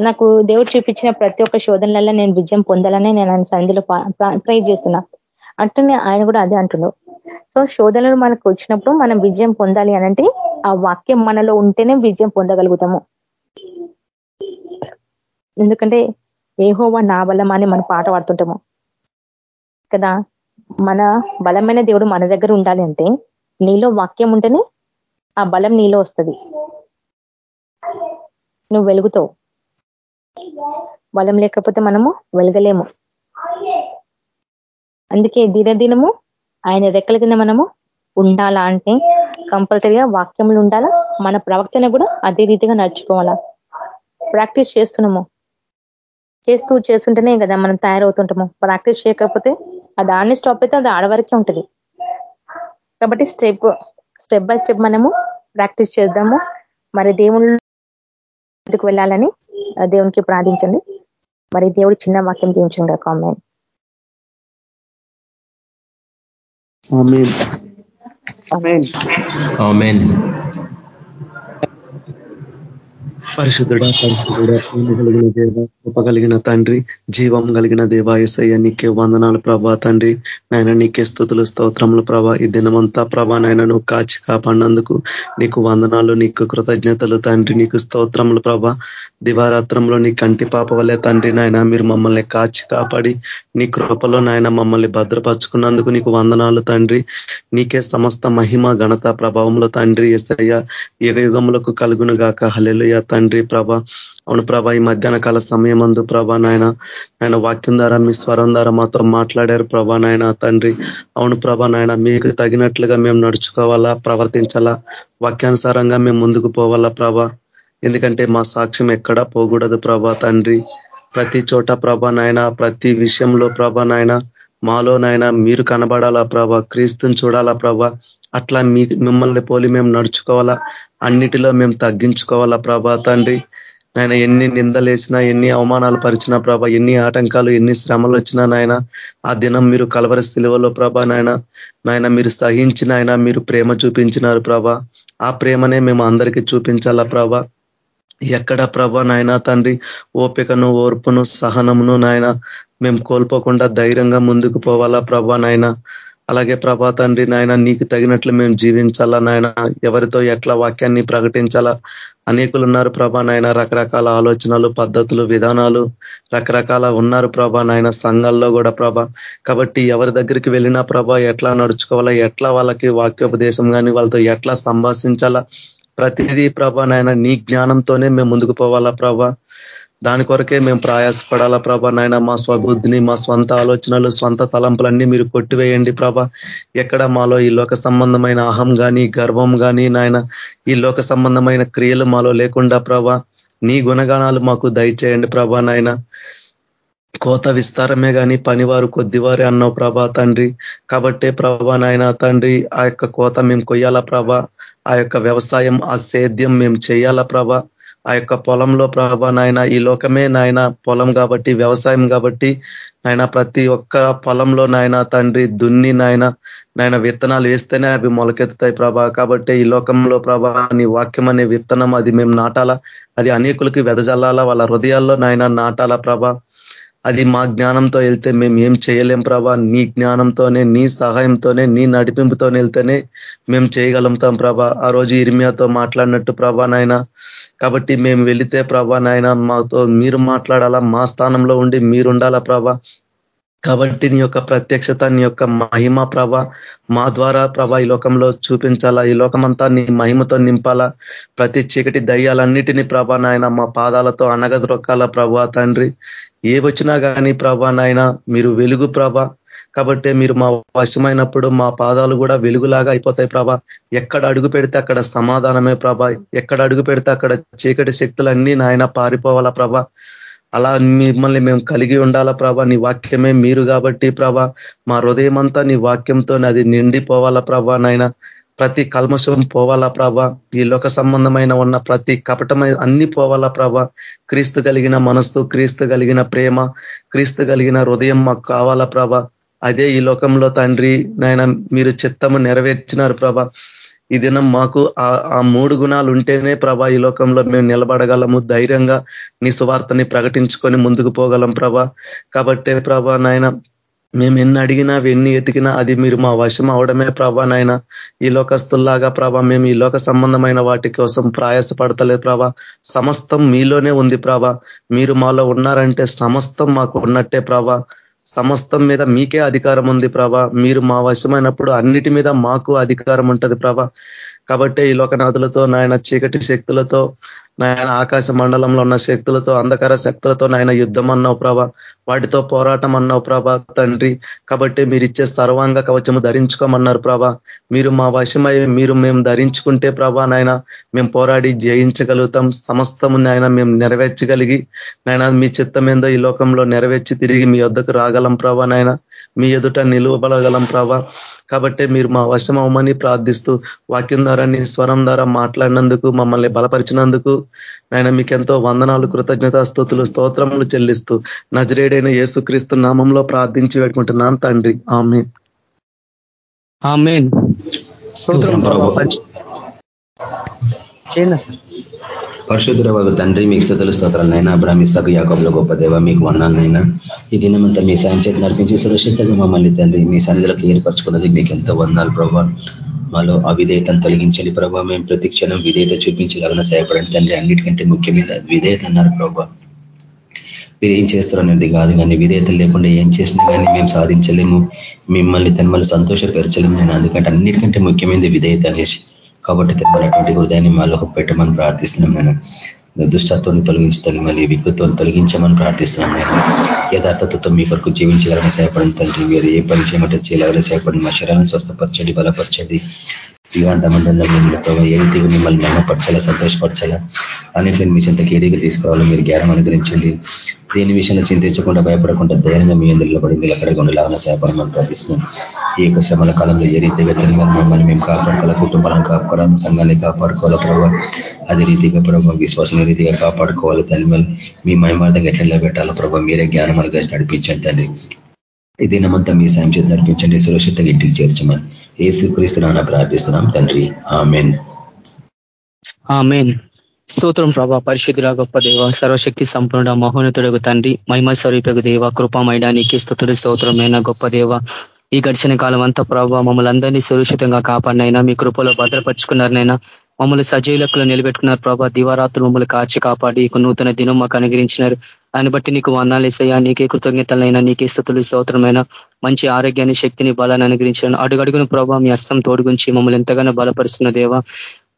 నాకు దేవుడు చూపించిన ప్రతి ఒక్క శోధనలలో నేను విజయం పొందాలని నేను ఆయన సంధిలో ప్రే చేస్తున్నా. అంటూనే ఆయన కూడా అదే అంటున్నాడు. సో శోధనలు మనకు వచ్చినప్పుడు మనం విజయం పొందాలి అనంటే ఆ వాక్యం మనలో ఉంటేనే విజయం పొందగలుగుతాము. ఎందుకంటే ఏహోవా నా బలం అని మనం పాట పాడుతుంటాము. కదా? మన బలమైన దేవుడు మన దగ్గర ఉండాలి అంటే నీలో వాక్యం ఉంటేనే ఆ బలం నీలో వస్తుంది. నువ్వు వెలుగుతావు. బలం లేకపోతే మనము వెలగలేము. అందుకే దినదినము ఆయన రెక్కల కింద మనము ఉండాలా అంటే కంపల్సరీగా వాక్యములు ఉండాలా మన ప్రవక్తన కూడా అదే రీతిగా నడుచుకోవాలా. ప్రాక్టీస్ చేస్తున్నాము. చేస్తూ చేస్తుంటేనే కదా మనం తయారవుతుంటాము. ప్రాక్టీస్ చేయకపోతే అది ఆడని స్టాప్ అయితే అది ఆడవరకే ఉంటుంది. కాబట్టి స్టెప్ స్టెప్ బై స్టెప్ మనము ప్రాక్టీస్ చేద్దాము. మరి దేవుళ్ళు వెళ్ళాలని దేవునికి ప్రార్థించండి. మరి దేవుడు చిన్న వాక్యం దీవించండి కామెంట్ పరిశుద్ధుడ పరిశుద్ధుడా కలిగిన దేవ కృపగలిగిన తండ్రి జీవం కలిగిన దేవ ఎసయ్య నీకే వందనాలు ప్రభా తండ్రి. నాయన నీకే స్థుతులు స్తోత్రములు ప్రభా. ఈ దినమంతా ప్రభా నాయన నువ్వు కాచి కాపాడినందుకు నీకు వందనాలు నీకు కృతజ్ఞతలు తండ్రి నీకు స్తోత్రములు ప్రభా. దివారాత్రంలో నీ కంటి పాప వల్లే తండ్రి నాయన మీరు మమ్మల్ని కాచి కాపాడి నీ కృపలో నాయన మమ్మల్ని భద్రపరుచుకున్నందుకు నీకు వందనాలు తండ్రి. నీకే సమస్త మహిమ ఘనత ప్రభావంలో తండ్రి ఎసయ్య యుగ యుగములకు కలుగును గాక హలెలుయ తండ్రి. తండ్రి ప్రభ. అవును ప్రభ ఈ మధ్యాహ్న కాల సమయం అందు ప్రభా నాయన ఆయన వాక్యం ద్వారా మీ స్వరం ద్వారా మాతో మాట్లాడారు ప్రభా నాయన తండ్రి. అవును ప్రభా నాయన మీకు తగినట్లుగా మేము నడుచుకోవాలా ప్రవర్తించాలా? వాక్యానుసారంగా మేము ముందుకు పోవాలా ప్రభా? ఎందుకంటే మా సాక్ష్యం ఎక్కడా పోకూడదు ప్రభా తండ్రి. ప్రతి చోట ప్రభా నాయన ప్రతి విషయంలో ప్రభా నాయన మాలో నాయన మీరు కనబడాలా ప్రభా? క్రీస్తుని చూడాలా ప్రభా? అట్లా మీ మిమ్మల్ని పోలి మేము నడుచుకోవాలా? అన్నిటిలో మేము తగ్గించుకోవాలా ప్రభా తండ్రి. నాయన ఎన్ని నిందలేసినా ఎన్ని అవమానాలు పరిచినా ప్రభా ఎన్ని ఆటంకాలు ఎన్ని శ్రమలు వచ్చినా నాయన ఆ దినం మీరు కలవర శిలువలో ప్రభ నాయన నాయన మీరు సహించిన ఆయన మీరు ప్రేమ చూపించినారు ప్రభా. ఆ ప్రేమనే మేము అందరికీ చూపించాలా ప్రభా. ఎక్కడ ప్రభా నాయన తండ్రి ఓపికను ఓర్పును సహనమును నాయన మేము కోల్పోకుండా ధైర్యంగా ముందుకు పోవాలా ప్రభా నాయన. అలాగే ప్రభా తండ్రి నాయన నీకు తగినట్లు మేము జీవించాలా నాయన? ఎవరితో ఎట్లా వాక్యాన్ని ప్రకటించాలా? అనేకులు ఉన్నారు ప్రభా నాయన రకరకాల ఆలోచనలు పద్ధతులు విధానాలు రకరకాల ఉన్నారు ప్రభా నాయన సంఘాల్లో కూడా ప్రభ. కాబట్టి ఎవరి దగ్గరికి వెళ్ళినా ప్రభ ఎట్లా నడుచుకోవాలా ఎట్లా వాళ్ళకి వాక్యోపదేశం కానీ వాళ్ళతో ఎట్లా సంభాషించాలా? ప్రతిదీ ప్రభా నాయన నీ జ్ఞానంతోనే మేము ముందుకు పోవాలా ప్రభా. దాని కొరకే మేము ప్రయాసపడాలా ప్రభా నాయన మా స్వబుద్ధిని మా స్వంత ఆలోచనలు స్వంత తలంపులన్నీ మీరు కొట్టివేయండి ప్రభ. ఎక్కడ మాలో ఈ లోక సంబంధమైన అహం కానీ గర్వం కానీ నాయన ఈ లోక సంబంధమైన క్రియలు మాలో లేకుండా ప్రభ నీ గుణగానాలు మాకు దయచేయండి ప్రభా నాయన. కోత విస్తారమే కానీ పనివారు కొద్దివారే అన్నావు ప్రభా తండ్రి. కాబట్టే ప్రభా నాయన తండ్రి ఆ యొక్క కోత మేము కొయ్యాలా ప్రభా. ఆ యొక్క వ్యవసాయం ఆ సేద్యం మేము చేయాలా ప్రభా. ఆ యొక్క పొలంలో ప్రభా నాయన ఈ లోకమే నాయన పొలం కాబట్టి వ్యవసాయం కాబట్టి నాయన ప్రతి ఒక్క పొలంలో నాయన తండ్రి దున్ని నాయన నాయన విత్తనాలు వేస్తేనే అవి మొలకెత్తుతాయి ప్రభా. కాబట్టి ఈ లోకంలో ప్రభా నీ వాక్యం అనే విత్తనం అది మేము నాటాలా? అది అనేకులకి వెదజల్లాలా? వాళ్ళ హృదయాల్లో నాయన నాటాలా ప్రభా? అది మా జ్ఞానంతో వెళ్తే మేము ఏం చేయలేం ప్రభా. నీ జ్ఞానంతోనే నీ సహాయంతోనే నీ నడిపింపుతోనే వెళ్తేనే మేము చేయగలుగుతాం ప్రభా. ఆ రోజు ఇర్మియాతో మాట్లాడినట్టు ప్రభా నాయన కాబట్టి మేము వెళితే ప్రభా నాయన మాతో మీరు మాట్లాడాలా మా స్థానంలో ఉండి మీరుండాలా ప్రభా. కాబట్టి నీ యొక్క ప్రత్యక్షత నీ యొక్క మహిమ ప్రభ మా ద్వారా ప్రభ ఈ లోకంలో చూపించాలా ఈ లోకమంతా నీ మహిమతో నింపాలా. ప్రతి చీకటి దయ్యాలన్నిటినీ ప్రభ నాయన మా పాదాలతో అనగదొక్కాల ప్రభా తండ్రి. ఏ వచ్చినా కానీ ప్రభా నాయన మీరు వెలుగు ప్రభ కాబట్టి మీరు మా వశమైనప్పుడు మా పాదాలు కూడా వెలుగులాగా అయిపోతాయి ప్రభా. ఎక్కడ అడుగు పెడితే అక్కడ సమాధానమే ప్రభ. ఎక్కడ అడుగు పెడితే అక్కడ చీకటి శక్తులన్నీ నాయన పారిపోవాలా ప్రభ. అలా మిమ్మల్ని మేము కలిగి ఉండాలా ప్రభ. నీ వాక్యమే మీరు కాబట్టి ప్రభ. మా హృదయం అంతా నీ వాక్యంతో అది నిండిపోవాలా ప్రభ నాయన. ప్రతి కల్మషం పోవాలా ప్రభ. ఈ లోక సంబంధమైన ఉన్న ప్రతి కపటమై అన్ని పోవాలా ప్రభ. క్రీస్తు కలిగిన మనస్సు క్రీస్తు కలిగిన ప్రేమ క్రీస్తు కలిగిన హృదయం మాకు కావాలా ప్రభ. అదే ఈ లోకంలో తండ్రి నాయన మీరు చిత్తము నెరవేర్చినారు ప్రభ. ఈ దినం మాకు ఆ మూడు గుణాలు ఉంటేనే ప్రభా ఈ లోకంలో మేము నిలబడగలము. ధైర్యంగా నీ సువార్తని ప్రకటించుకొని ముందుకు పోగలం ప్రభా. కాబట్టే ప్రభా నాయన మేము ఎన్ని అడిగినా ఎన్ని ఎతికినా అది మీరు మా వశం అవడమే ప్రభా నాయన. ఈ లోకస్తుల్లాగా ప్రభా మేము ఈ లోక సంబంధమైన వాటి కోసం ప్రయాసపడతలేదు ప్రభా. సమస్తం మీలోనే ఉంది ప్రభా. మీరు మాలో ఉన్నారంటే సమస్తం మాకు ఉన్నట్టే ప్రభా. సమస్తం మీద మీకే అధికారం ఉంది ప్రభా. మీరు మా వశమైనప్పుడు అన్నిటి మీద మాకు అధికారం ఉంటది ప్రభా. కాబట్టి ఈ లోకనాథులతో నాయన చీకటి శక్తులతో నాయన ఆకాశ మండలంలో ఉన్న శక్తులతో అంధకార శక్తులతో నాయన యుద్ధం అన్నావు ప్రభా. వాటితో పోరాటం అన్నావు ప్రభా తండ్రి. కాబట్టి మీరు ఇచ్చే సర్వాంగ కవచము ధరించుకోమన్నారు ప్రభా. మీరు మా వశమై మీరు మేము ధరించుకుంటే ప్రభా నాయన మేము పోరాడి జయించగలుగుతాం. సమస్తము నాయన మేము నెరవేర్చగలిగి నాయన మీ చిత్తమేందో ఈ లోకంలో నెరవేర్చి తిరిగి మీ వద్దకు రాగలం ప్రభా నాయన. మీ ఎదుట నిలువబడగలం ప్రభా. కాబట్టి మీరు మా వశం అవ్వమని ప్రార్థిస్తూ వాక్యం ద్వారా నీ స్వరం ద్వారా మాట్లాడినందుకు మమ్మల్ని బలపరిచినందుకు నాయన మీకెంతో వందనాలు కృతజ్ఞత స్థుతులు స్తోత్రములు చెల్లిస్తూ నజరేడైన యేసుక్రీస్తు నామంలో ప్రార్థించి పెట్టుకుంటున్నాను తండ్రి. ఆమె పరిశుద్ధుల వాళ్ళ తండ్రి మీకు స్థుతులు స్తోత్రాలనైనా అబ్రామిస్తాకు యాకబుల గొప్ప దేవ మీకు వన్నాలనైనా ఈ దినమంతా మీ సాయం చేతి నడిపించి సురక్షితంగా మమ్మల్ని తండ్రి మీ సన్నిధిలోకి ఏర్పరచుకున్నది మీకు ఎంతో వందాలు ప్రభావ మాలో అవిధేయతను తొలగించండి ప్రభావ మేము ప్రతి క్షణం విధేయత చూపించగలన సహాయపడండి తండ్రి. అన్నిటికంటే ముఖ్యమైన విధేయత అన్నారు ప్రభావ మీరు ఏం చేస్తారు అనేది కాదు కానీ విధేయత లేకుండా ఏం చేసినా కానీ మేము సాధించలేము. మిమ్మల్ని తను మళ్ళీ సంతోషపరచలేము నేను అందుకంటే అన్నిటికంటే ముఖ్యమైనది విధేయత అనేసి. కాబట్టి తనటువంటి హృదయాన్ని మాలో పెట్టమని ప్రార్థిస్తున్నాం నేను దుష్టత్వాన్ని తొలగించడానికి మళ్ళీ వికృత్వాన్ని తొలగించమని ప్రార్థిస్తున్నాం నేను యథార్థతతో మీ కొరకు జీవించాలని సహాయపడిన తండ్రి. మీరు ఏ పని చేయమంటే చేయాలని సహాయపడి మా శరీరాన్ని స్వస్థపరచండి బలపరచండి. జీవాంతమందంలో మిమ్మల్ని ప్రభావ ఏ రీతిగా మిమ్మల్ని నమ్మపరచాలా సంతోషపరచాలా? అన్నింటిని మీ చెంతకి ఏ రీతిగా తీసుకోవాలో మీరు జ్ఞానం అనుగ్రహించండి. దేని విషయంలో చింతించకుండా భయపడకుండా ధైర్యంగా మీ నిలబడి నిలకడ ఉండేలాగా సేపడమని ప్రార్థిస్తున్నాం. ఈ యొక్క శ్రమల కాలంలో ఏ రీతిగా తిరిగి మమ్మల్ని మేము కాపాడుకోవాలి కుటుంబాలను కాపాడాలి సంఘాన్ని కాపాడుకోవాలి ప్రభావ అదే రీతిగా ప్రభావ విశ్వాసం రీతిగా కాపాడుకోవాలి తల్లి మీ మహిమార్థంగా ఎట్లా నిలబెట్టాలో ప్రభావ మీరే జ్ఞానం అనుగ్రహించి నడిపించండి తండ్రి ఇది దినమంతా మీ సాయం చేతి నడిపించండి సురక్షితంగా ఇంటికి చేర్చమని. ఏసు క్రీస్తున్నా ప్రార్థిస్తున్నాం తండ్రి. ఆమెన్. ఆమెన్. స్తోత్రం ప్రభా పరిశుద్ధుల గొప్ప దేవ సర్వశక్తి సంపూర్ణ మహోన్నతుడకు తండ్రి మహిమ స్వరూపకు దేవ కృపామైడానికి స్థుతుడు స్తోత్రమైన గొప్ప దేవ. ఈ గడిచిన కాలం అంతా ప్రభావ మమ్మల్ని అందరినీ సురక్షితంగా కాపాడినైనా మీ కృపలో భద్రపరుచుకున్నారనైనా మమ్మల్ని సజీలకులు నిలబెట్టుకున్నారు ప్రభా దివారాత్రులు మమ్మల్ని కాచి కాపాడి ఇక నూతన దినం మాకు అనుగ్రహించినారు. దాన్ని బట్టి నీకు వందాలేసయ్యా నీకే కృతజ్ఞతలైనా నీకే స్థుతులు స్తోత్రమైన మంచి ఆరోగ్యాన్ని శక్తిని బలాన్ని అనుగ్రహించాను అడుగడుగున ప్రభావ మీ అస్తం తోడుగుంచి మమ్మల్ని ఎంతగానో బలపరుస్తున్న దేవా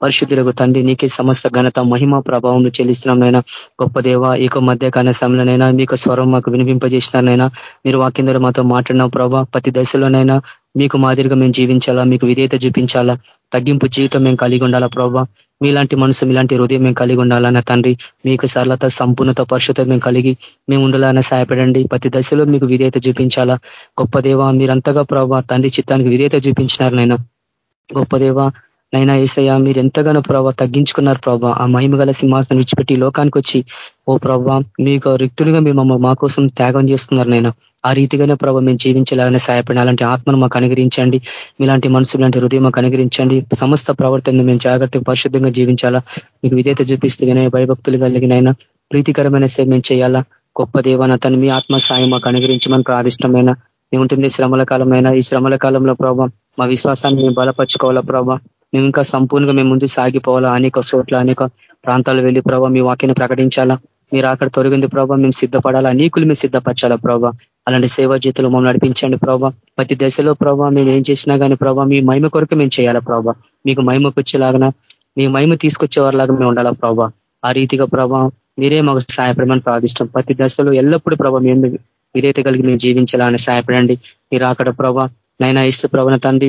పరిశుద్ధులకు తండ్రి నీకే సమస్త ఘనత మహిమ ప్రభావం చెల్లిస్తున్నాంనైనా గొప్ప దేవ ఇక మధ్య కాల సమయంలోనైనా మీకు స్వరం మాకు వినిపింపజేసినారనైనా మీరు వాకిందరూ మాతో మాట్లాడిన ప్రభావ ప్రతి దశలోనైనా మీకు మాదిరిగా మేము జీవించాలా మీకు విధేయత చూపించాలా తగ్గింపు జీవితం మేము కలిగి ఉండాలా ప్రభావ మీలాంటి మనసు మీలాంటి హృదయం మేము కలిగి ఉండాలన్న తండ్రి మీకు సరళత సంపూర్ణత పరిశుభ్రత మేము కలిగి మేము ఉండాలని సహాయపడండి. ప్రతి దశలో మీకు విధేయత చూపించాలా. గొప్ప దేవ మీరంతగా ప్రభావ తండ్రి చిత్తానికి విధేయత చూపించినారు నైనా గొప్ప దేవ నైనా ఏసయ్య మీరు ఎంతగానో ప్రభావ తగ్గించుకున్నారు ప్రభావ ఆ మహిమ గల సింహాసనం విడిచిపెట్టి లోకానికి వచ్చి ఓ ప్రభావ మీకు రిక్తులుగా మేము మా కోసం త్యాగం చేస్తున్నారు నేను. ఆ రీతిగానే ప్రభావ మేము జీవించాలని సహాయపడిన అలాంటి ఆత్మను మాకు అనుగ్రహించండి. మీలాంటి మనసు లాంటి హృదయం మాకు అనుగ్రహించండి. సమస్త ప్రవర్తన మేము జాగ్రత్తగా పరిశుద్ధంగా జీవించాలా. మీకు విధేత చూపిస్తే వినయ భయభక్తులు కలిగినైనా ప్రీతికరమైన సేవ మేము చేయాలా. గొప్ప దేవాన తను మీ ఆత్మ సాయం మాకు అనుగ్రహించమని ప్రాదిష్టమైన ఉంటుంది శ్రమల కాలమైన ఈ శ్రమల కాలంలో ప్రభావ మా విశ్వాసాన్ని మేము బలపరుచుకోవాలా ప్రభావ మేము ఇంకా సంపూర్ణంగా మేము ముందు సాగిపోవాలా? అనేక చోట్ల అనేక ప్రాంతాలు వెళ్ళి ప్రభావ మీ వాక్యాన్ని ప్రకటించాలా? మీరు అక్కడ తొలగింది ప్రభావ మేము సిద్ధపడాలా? అనేకులు మేము సిద్ధపరచాలా ప్రభావ అలాంటి సేవా జీతులు మమ్మల్ని నడిపించండి ప్రభావ ప్రతి దశలో ప్రభావ మేము ఏం చేసినా కానీ ప్రభావ మీ మహిమ కొరకు మేము చేయాలా ప్రభావ మీకు మహిమకు వచ్చేలాగా మీ మహిమ తీసుకొచ్చేవారిలాగా మేము ఉండాలా ప్రభావ ఆ రీతిగా ప్రభావ మీరే మాకు సహాయపడమని ప్రార్థిష్టం ప్రతి దశలో ఎల్లప్పుడూ ప్రభావ మేము మీరైతే కలిగి మేము జీవించాలని సహాయపడండి. మీరు అక్కడ ప్రభావ నైనా ఇస్తు ప్రభావ తండ్రి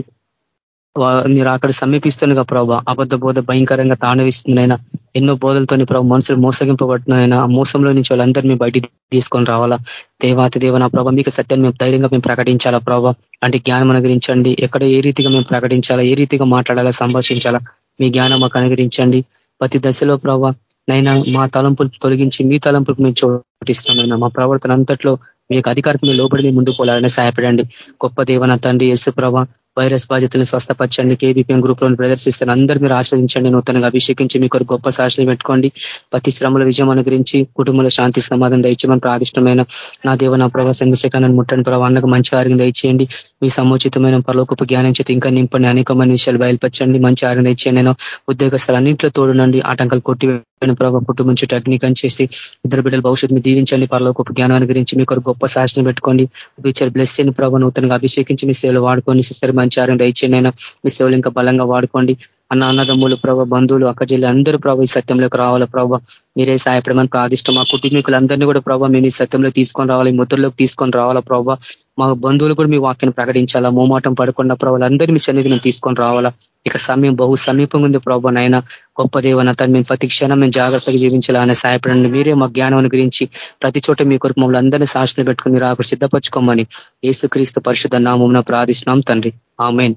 మీరు అక్కడ సమీపిస్తుండగా ప్రభావ అబద్ధ బోధ భయంకరంగా తాండవిస్తుందనైనా ఎన్నో బోధలతోని ప్రభు మనుషులు మోసగింపబడుతున్నాయినా ఆ మోసంలో నుంచి వాళ్ళందరూ మేము బయటికి తీసుకొని రావాలా? దేవాతి దేవ నా ప్రభావ మీకు సత్యాన్ని మేము ధైర్యంగా మేము ప్రకటించాలా ప్రభావ అంటే జ్ఞానం అనుగ్రహించండి. ఎక్కడ ఏ రీతిగా మేము ప్రకటించాలా? ఏ రీతిగా మాట్లాడాలా? సంభాషించాలా? మీ జ్ఞానం మాకు అనుగరించండి ప్రతి దశలో ప్రభావ నైనా మా తలంపులు తొలగించి మీ తలంపులకు మేము చోటిస్తామైనా మా ప్రవర్తన అంతట్లో మీకు అధికారికి మీ లోపలి మేము ముందుకు పోలాలని సహాయపడండి. గొప్ప దేవన తండ్రి యేసు ప్రభ వైరస్ బాధితులను స్వస్థపరచండి. కేబీపీఎం గ్రూప్లో ప్రదర్శిస్తాను అందరూ మీరు ఆశ్రదించండి నూతనంగా అభిషేకించి మీకు గొప్ప సాక్షులు పెట్టుకోండి. ప్రతి శ్రమల విజయం అనుగ్రహించి కుటుంబంలో శాంతి సమాధానం దయచేయమని ప్రాదిష్టమైన నా దేవ నా ప్రభావ చంద్రశేఖరాన్ని ముట్టని ప్రభావ అన్నకు మంచి ఆరోగ్యం దయచేయండి. మీ సముచితమైన పరలోకపు జ్ఞానం చేతి ఇంకా నింపండి. అనేకమైన విషయాలు బయలుపరచండి. మంచి ఆరోగ్యం దయచేయండి. నేను ఉద్యోగస్తులన్నింటిలో తోడునండి ఆటంకాలు కొట్టి ప్రభావ కుటుంబం చుట్టూ అగ్ని చేసి ఇద్దరు బిడ్డల భవిష్యత్తుని దీవించండి. పరలోకపు జ్ఞానాన్ని గురించి మీకు గొప్ప సాక్షిని పెట్టుకోండి. ఫ్యూచర్ బ్లెస్ అయిన ప్రభావ నూతనంగా అభిషేకించి మీ సేవలు వాడుకోండి. సిస్టర్ మంచి ఆరోగ్యం దయచేయండి అయినా మీ సేవలు ఇంకా బలంగా వాడుకోండి. అన్న అన్నదమ్ములు ప్రభ బంధువులు అక్కజీలు అందరూ ప్రభావ ఈ సత్యంలోకి రావాలి ప్రభావ మీరే సాయపడమని ప్రార్థిష్టం మా కుటుంబీకులందరినీ కూడా ప్రభావ మేము ఈ సత్యంలో తీసుకొని రావాలి ముద్రలోకి తీసుకొని రావాలా ప్రభావ మా బంధువులు కూడా మీ వాక్యాన్ని ప్రకటించాలా మోమాటం పడకుండా ప్రభావాలు మీ సన్నిధి మేము తీసుకొని రావాలా. ఇక సమయం బహు సమీపంగా ఉంది ప్రభావ నాయన. గొప్ప దేవన తను మేము ప్రతి క్షణం మేము జాగ్రత్తగా జీవించాలని సహాయపడండి. మీరే మా జ్ఞానం గురించి ప్రతి చోట మీ కొరకు మమ్మల్ని అందరినీ శాసన పెట్టుకుని మీరు అక్కడ సిద్ధపరచుకోమని ఏసుక్రీస్తు పరిశుద్ధ నామం ప్రార్థిస్తున్నాం తండ్రి. ఆమెన్.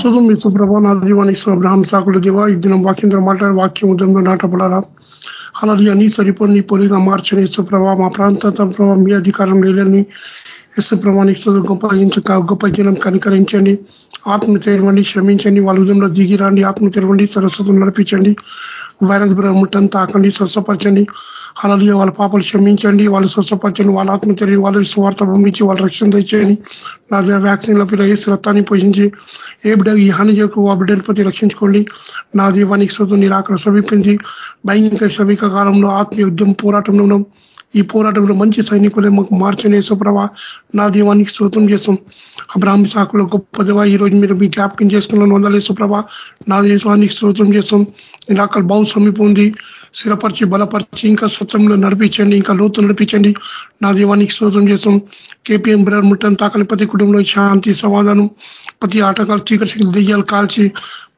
శుభం మీ సుప్రభ నా దీవానికి అబ్రహాం సాకుల దివా. ఈ దినం వాక్యంతో మాట్లాడే వాక్యం ఉదయంలో నాటపడాలా అలా నీ సరిపోని నీ పొలిగా మార్చని యశ్వ్రభ మా ప్రాంతంతో ప్రభావ మీ అధికారం లేదని యశ్వ్రభానికి గొప్ప గొప్ప జనం కనికరించండి. ఆత్మ తెరవండి క్షమించండి వాళ్ళ ఉదయంలో దిగి రండి. ఆత్మ తెరవండి సరస్వతం నడిపించండి వైరస్ ముట్టంతా తాకండి స్వస్థపరచండి. అలాగే వాళ్ళ పాపలు క్షమించండి వాళ్ళు స్వస్థపరచండి వాళ్ళ ఆత్మ తెలియ వాళ్ళ స్వార్థ పంపించి వాళ్ళ రక్షణ తెచ్చండి నా దగ్గర వ్యాక్సిన్ల పిల్ల ఏ రక్తాన్ని పోషించి ఏ బిడ్డ ఈ హాని చేయకు ఆ బిడ్డను ప్రతి రక్షించుకోండి. నా దీవానికి శోతం అక్కడ సమీపించి భయంకర శ్రమిక కాలంలో ఆత్మీయ ఉద్యమ పోరాటంలో ఉన్నాం. ఈ పోరాటంలో మంచి సైనికులే మాకు మార్చని యేసుప్రభ నా దీవానికి స్తోత్రం చేస్తాం. అబ్రాహ్మి సాకులో గొప్పదివా ఈ రోజు మీరు మీ జ్ఞాపకం చేసుకున్నాను వందల యేసుప్రభ నా దేశానికి స్తోత్రం చేస్తాం. ఇలాకలు బహు సమీపం ఉంది. స్థిరపరిచి బలపరిచి ఇంకా స్వచ్ఛంలో నడిపించండి ఇంకా లోతు నడిపించండి. నా దీవానికి శోధం చేస్తాం. కేపీఎం బ్రదర్ ముట్టని తాకని ప్రతి కుటుంబంలో శాంతి సమాధానం. ప్రతి ఆటగాలు చీకటి దెయ్యాలు కాల్చి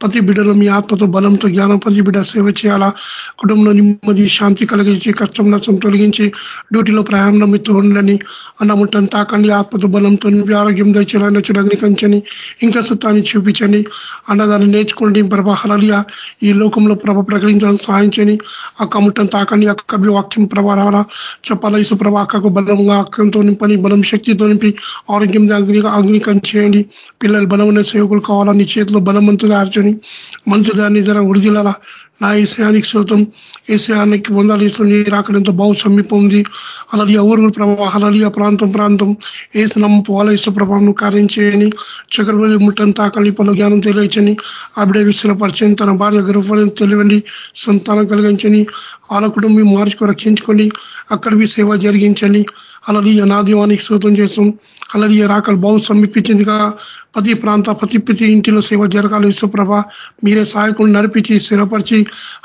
ప్రతి బిడ్డలో మీ ఆత్మతో బలంతో జ్ఞానం ప్రతి బిడ్డ సేవ చేయాలా? కుటుంబంలో నెమ్మది శాంతి కలిగించి కష్టం నష్టం తొలగించి డ్యూటీలో ప్రయాణంలో మీ తోడులని అన్నముట్టని తాకండి ఆత్మతో బలంతో ఆరోగ్యం దయచేయాలని చూడని అగ్నికరించని ఇంకా సత్తాన్ని చూపించండి. అన్నదాన్ని నేర్చుకోండి. ప్రభా హలలియా ఈ లోకంలో ప్రభ ప్రకటించాలని సాధించని ఆ కముట్టను తాకండి. అక్క వాక్యం ప్రభా రావాలా? చెప్పాలా? ఇసు ప్రభా అక్కకు బలంగా అక్కంతో నింపని బలం శక్తితో నింపి ఆరోగ్యం అగ్ని అగ్నికం చేయండి. పిల్లలు బలమైన సేవకులు కావాలా? నీ చేతిలో బలవంతు దార్చని మంచి దాన్ని జర వృద్ధిల నా ఈశయానికి శోతం ఈశయానికి వందాలు ఇస్తుంది రాకడంతో బాగు సమీపం ఉంది. అలాగే ఊరు ప్రభావ ఆ ప్రాంతం ప్రాంతం. ఏసునం పోవాల వాళ్ళ ఇష్ట ప్రభావం కార్యం చేయని చక్రవర్తి ముట్టని తాకలి పలు జ్ఞానం తెలియచని ఆవిడ విశ్వపరచని తన భార్య గర్భఫలం తెలివండి సంతానం కలిగించని వాళ్ళ కుటుంబం మార్చుకు రక్షించుకొని అక్కడ మీ సేవ జరిగించండి అలాగే నాదీవానికి శోతం చేస్తాం అలాగే రాకలు బాగు సమీపించిందిగా ప్రతి ప్రాంత ప్రతి ప్రతి ఇంటిలో సేవ జరగాలి. విశ్వప్రభ మీరే సహాయకులు నడిపించి స్థిరపరిచి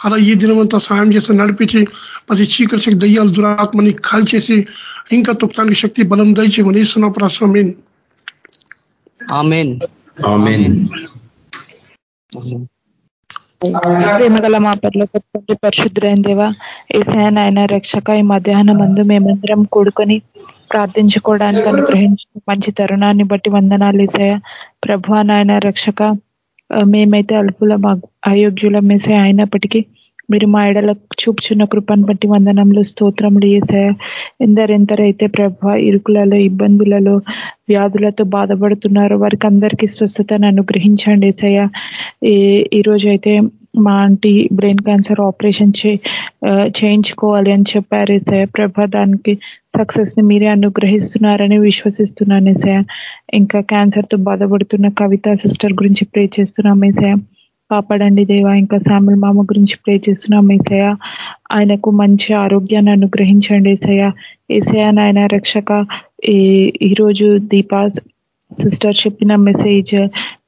అలా ఈ దినమంతా సాయం చేసి నడిపించి ప్రతి చీకటి శక్తి దయ్యాలు దురాత్మని కాల్చేసి ఇంకా తొక్కడానికి శక్తి బలం దయచేయమని ఇస్తున్న ప్రశ్న ప్రేమగల మా పట్ల పరిశుద్ధులైన దేవా ఏసాయన ఆయన రక్షక ఈ మధ్యాహ్నం మందు మేమందరం కూడుకొని ప్రార్థించుకోవడానికి అనుగ్రహించిన మంచి తరుణాన్ని బట్టి వందనాలు ఇసయ ప్రభు నాయన రక్షక మేమైతే అల్పుల అయోగ్యుల మేసే అయినప్పటికీ మీరు మా ఎడల చూపుచున్న కృపను బట్టి వందనంలో స్తోత్రములు చేశాయ ఎందరెందరైతే ప్రభ ఇరుకులలో ఇబ్బందులలో వ్యాధులతో బాధపడుతున్నారో వారికి అందరికీ స్వస్థతను అనుగ్రహించండి ఏసయ్య. ఈ రోజు మా ఆంటీ బ్రెయిన్ క్యాన్సర్ ఆపరేషన్ చేయించుకోవాలి అని చెప్పారు ఏసయ ప్రభ. దానికి సక్సెస్ని మీరే అనుగ్రహిస్తున్నారని విశ్వసిస్తున్నాను ఏసయ ఇంకా క్యాన్సర్తో బాధపడుతున్న కవిత సిస్టర్ గురించి ప్రే చేస్తున్నాం ఏసయ కాపాడండి దేవా. ఇంకా శామిల్ మామ గురించి ప్రే చేస్తున్నాం ఏసయ ఆయనకు మంచి ఆరోగ్యాన్ని అనుగ్రహించండి ఏసయ ఏసయ నాయన రక్షక ఈరోజు దీపా సిస్టర్ చెప్పిన మెసేజ్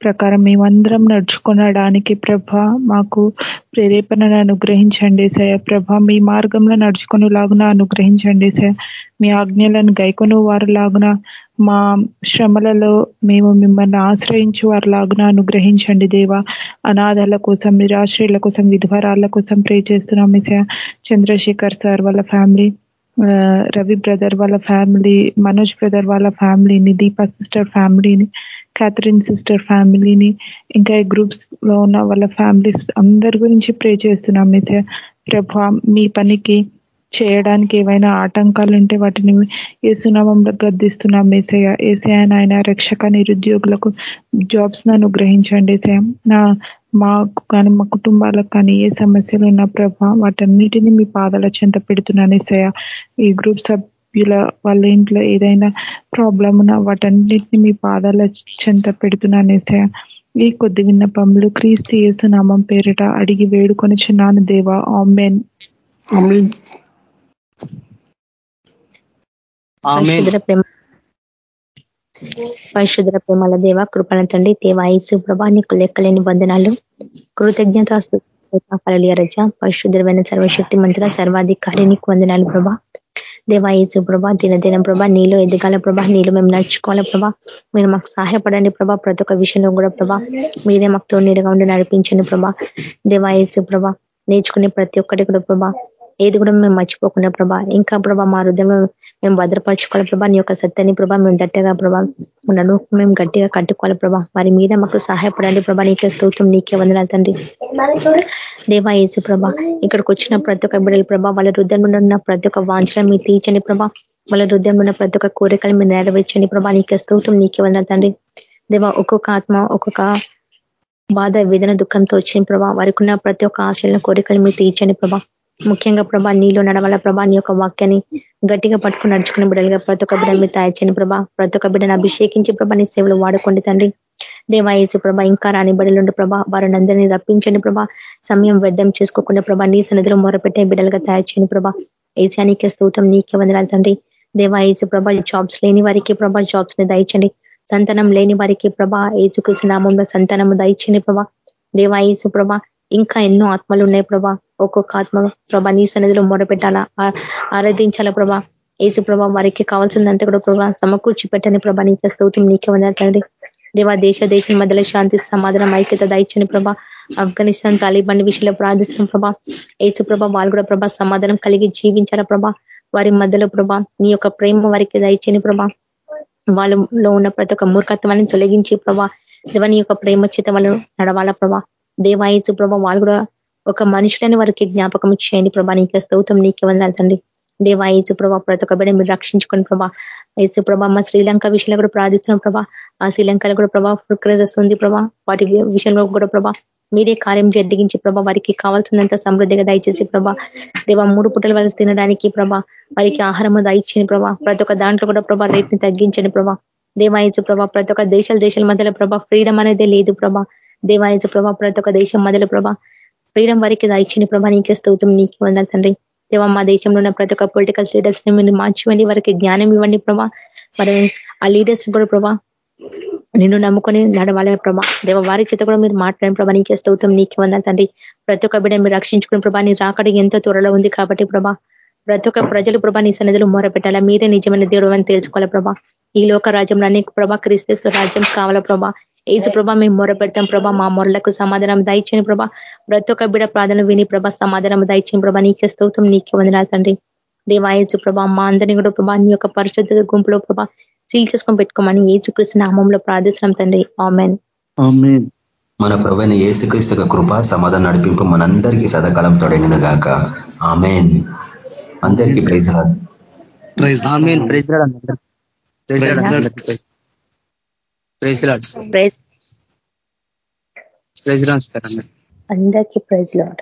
ప్రకారం మేమందరం నడుచుకునడానికి ప్రభ మాకు ప్రేరేపణను అనుగ్రహించండి సయ ప్రభ మీ మార్గంలో నడుచుకుని లాగున అనుగ్రహించండి సయ మీ ఆజ్ఞలను గైకొను వారు లాగున మా శ్రమలలో మేము మిమ్మల్ని ఆశ్రయించి వారి లాగున అనుగ్రహించండి దేవ. అనాథాల కోసం నిరాశ్రయుల కోసం విధ్వరాల కోసం ప్రే చేస్తున్నాం చంద్రశేఖర్ సార్ వాళ్ళ ఫ్యామిలీ రవి బ్రదర్ వాళ్ళ ఫ్యామిలీ మనోజ్ బ్రదర్ వాళ్ళ ఫ్యామిలీని దీపా సిస్టర్ ఫ్యామిలీని క్యాథరిన్ సిస్టర్ ఫ్యామిలీని ఇంకా ఈ గ్రూప్స్లో ఉన్న వాళ్ళ ఫ్యామిలీస్ అందరి గురించి ప్రే చేస్తున్నాం అయితే. ప్రభా మీ పనికి చేయడానికి ఏవైనా ఆటంకాలు ఉంటే వాటిని ఏసునామంలో గద్దిస్తున్నాం ఏసయ్య. ఏసయ నాయన రక్షక నిరుద్యోగులకు జాబ్స్ను అనుగ్రహించండి ఏసయ నా మాకు కానీ మా కుటుంబాలకు కానీ ఏ సమస్యలు ఉన్న ప్రభా వాటన్నిటిని మీ పాదాల చెంత పెడుతున్నాను ఏసయ ఈ గ్రూప్ సభ్యుల వాళ్ళ ఇంట్లో ఏదైనా ప్రాబ్లం ఉన్నా వాటన్నిటిని మీ పాదాల చెంత పెడుతున్నాను ఏసయ ఈ కొద్ది విన్నపములు క్రీస్తు యేసు నామం పేరిట అడిగి వేడుకొని చిన్నాను దేవా. ఆమెన్. ప్రేమ పరిశుద్ర ప్రేమల దేవ కృపణ తండ్రి దేవాయసు ప్రభా నీకు లెక్కలేని బంధనాలు కృతజ్ఞత రజ. పరిశుద్రమైన సర్వశక్తి మంత్ర సర్వాధికారి నీకు వందనాలు ప్రభా. దేవాయసు ప్రభా దినదిన ప్రభా నీలో ఎదగాల ప్రభా నీలో మేము నడుచుకోవాల ప్రభా. మీరు మాకు సహాయపడండి ప్రభా ప్రతి ఒక్క విషయంలో కూడా ప్రభా. మీరే మాకు తోడుగా ఉండి నడిపించండి ప్రభా. దేవాయసు ప్రభా నేర్చుకునే ప్రతి ఒక్కటి కూడా ప్రభా. ఏది కూడా మేము మర్చిపోకుండా ప్రభా ఇంకా ప్రభా మా హృదయంలో మేము భద్రపరచుకోవాలి ప్రభా. నీ యొక్క సత్యాన్ని ప్రభా మేము దట్టగా ప్రభా నన్ను మేము గట్టిగా కట్టుకోవాలి ప్రభా. వారి మీద మాకు సహాయపడండి ప్రభా. నీకే స్తోత్రం నీకే వందనాలు తండ్రి. దేవా యేసు ప్రభా ఇక్కడికి వచ్చిన ప్రతి ఒక్క బిడ్డల ప్రభా వాళ్ళ హృదయంలో ఉన్న ప్రతి ఒక్క వాంఛన మీరు తీర్చండి ప్రభా. వాళ్ళ హృదయంలో ఉన్న ప్రతి ఒక్క కోరికలు మీరు నెరవేర్చండి ప్రభా. నీకే స్తోత్రం నీకే వందనాలు తండ్రి. దేవా ఒక్కొక్క ఆత్మ ఒక్కొక్క బాధ వేదన దుఃఖంతో వచ్చిన ప్రభా. వారికి ఉన్న ప్రతి ఒక్క ఆశలను కోరికలు మీరు తీర్చండి ప్రభా. ముఖ్యంగా ప్రభా నీలో నడవాల ప్రభా నీ యొక్క వాక్యాన్ని గట్టిగా పట్టుకుని నడుచుకుని బిడ్డలుగా ప్రతి ఒక్క బిడ్డ మీరు తయారు చేయని ప్రభా. ప్రతి ఒక్క బిడ్డను అభిషేకించి ప్రభా నీ సేవలు వాడుకోండి తండ్రి. దేవాయేసు ప్రభా ఇంకా రాని బడులుండి ప్రభా వారిని అందరినీ రప్పించండి ప్రభా. సమయం వ్యర్థం చేసుకోకుండా ప్రభా నీ సన్నిధిలో మొరపెట్టే బిడ్డలుగా తయారు చేయని ప్రభా. ఏసానికే స్తూతం నీకే వందనాలు తండ్రి. దేవాయేసు ప్రభా జాబ్స్ లేని వారికి ప్రభా జాబ్స్ని దయచండి. సంతానం లేని వారికి ప్రభా ఏసుకృష్ణ నామంలో సంతానం దయచండి ప్రభా. దేవాయేసు ప్రభా ఇంకా ఎన్నో ఆత్మలు ఉన్నాయి ప్రభా. ఒక్కొక్క ఆత్మ ప్రభా నీ సన్నిధిలో మొరపెట్టాలా? ఆరాధించాలా ప్రభా? ఏసు ప్రభా వారికి కావాల్సిందంతా కూడా ప్రభా సమకూర్చి పెట్టని ప్రభా నీకు స్తోత్రం నీకే ఉందండి దేవా దేశ దేశం మధ్యలో శాంతి సమాధానం ఐక్యత దాయిచ్చని ప్రభా ఆఫ్ఘనిస్తాన్ తాలిబాన్ విషయంలో ప్రార్థిస్తున్న ప్రభా. ఏసు ప్రభా వాళ్ళు కూడా ప్రభా సమాధానం కలిగి జీవించారా ప్రభా? వారి మధ్యలో ప్రభా నీ యొక్క ప్రేమ వారికి దయచని ప్రభా. వాళ్ళలో ఉన్న ప్రతి ఒక్క మూర్ఖత్వాన్ని తొలగించి ప్రభా దేవని యొక్క ప్రేమ చేత వాళ్ళు నడవాలా ప్రభా? దేవాయచు ప్రభ వాళ్ళు కూడా ఒక మనుషులని వారికి జ్ఞాపకం చేయండి ప్రభా. నీకే స్తౌతం నీకే వందాలి తండ్రి. దేవా ఏసు ప్రభా ప్రతి ఒక్క బిడ్డ మీరు రక్షించుకుని ప్రభా. ఏసు ప్రభా మా శ్రీలంక విషయంలో కూడా ప్రార్థిస్తున్నాం ప్రభా. ఆ శ్రీలంకలో కూడా ప్రభా ఫుడ్ ఉంది ప్రభా. వాటి విషయంలో కూడా ప్రభా మీరే కార్యం జరిగించి ప్రభా వారికి కావాల్సినంత సమృద్ధిగా దయచేసి ప్రభా. దేవా మూడు పుట్టల వారికి తినడానికి ప్రభా వారికి ఆహారం దయచని ప్రభా. ప్రతి ఒక్క దాంట్లో కూడా ప్రభా రేట్ని తగ్గించండి ప్రభా. దేవాయచు ప్రభా ప్రతి ఒక్క దేశాల దేశాల మధ్యలో ప్రభా ఫ్రీడమ్ అనేది లేదు ప్రభా. దేవాయచు ప్రభా ప్రతి ఒక్క దేశం మధ్యలో ప్రభా ఫ్రీడమ్ వారికి దాయిచ్చిన ప్రభా నీకే స్తోత్రం నీకు వందలు తండ్రి. దేవా మా దేశంలో ఉన్న ప్రతి ఒక్క పొలిటికల్ లీడర్స్ని మీరు మార్చివ్వండి వారికి జ్ఞానం ఇవ్వండి ప్రభా. మరి ఆ లీడర్స్ కూడా ప్రభా నిన్ను నమ్ముకొని నడవాలి ప్రభా. దేవ వారి చేత కూడా మీరు మాట్లాడిన ప్రభా నీకే స్తోత్రం నీకే వందలు తండ్రి. ప్రతి ఒక్క బిడ్డ మీరు రక్షించుకుని ప్రభా నీ రాకడి ఎంతో త్వరలో ఉంది కాబట్టి ప్రభా ప్రతి ఒక్క ప్రజలు ప్రభా నీ సన్నిధిలో మూరపెట్టాలా? మీరే నిజమైన దేవుడు అని తెలుసుకోవాలి ప్రభా? ఈ లోక రాజ్యంలో అనేక ప్రభా క్రీస్తు రాజ్యం కావాల ప్రభా? ఏజు ప్రభా మేము మొర పెడతాం ప్రభా మా మొరలకు సమాధానం దాయిచ్చని ప్రభా. ప్రతి ఒక్క బిడ ప్రార్థన విని ప్రభా సమాధానం దాయిచ్చని ప్రభా. నీకే స్తోత్రం నీకే వందనాలు తండ్రి. దేవాయచు ప్రభా మా అందరినీ కూడా ప్రభా నీ యొక్క పరిశుద్ధ గుంపులో ప్రభా సీల్ చేసుకొని పెట్టుకోమని ఏచుకృష్ణ నామంలో ప్రార్థిస్తున్నాం తండ్రి. ఆమెన్. మన ప్రవైన ఏసుక్రీస్తు కృప సమాధానం నడిపింపు మనందరికీ సదాకాలం తోడైన గాక. ఆమెన్. అందరికీ praise praise praise praise Lord. Praise. Praise అందరికీ ప్రైజ్ లాడ్.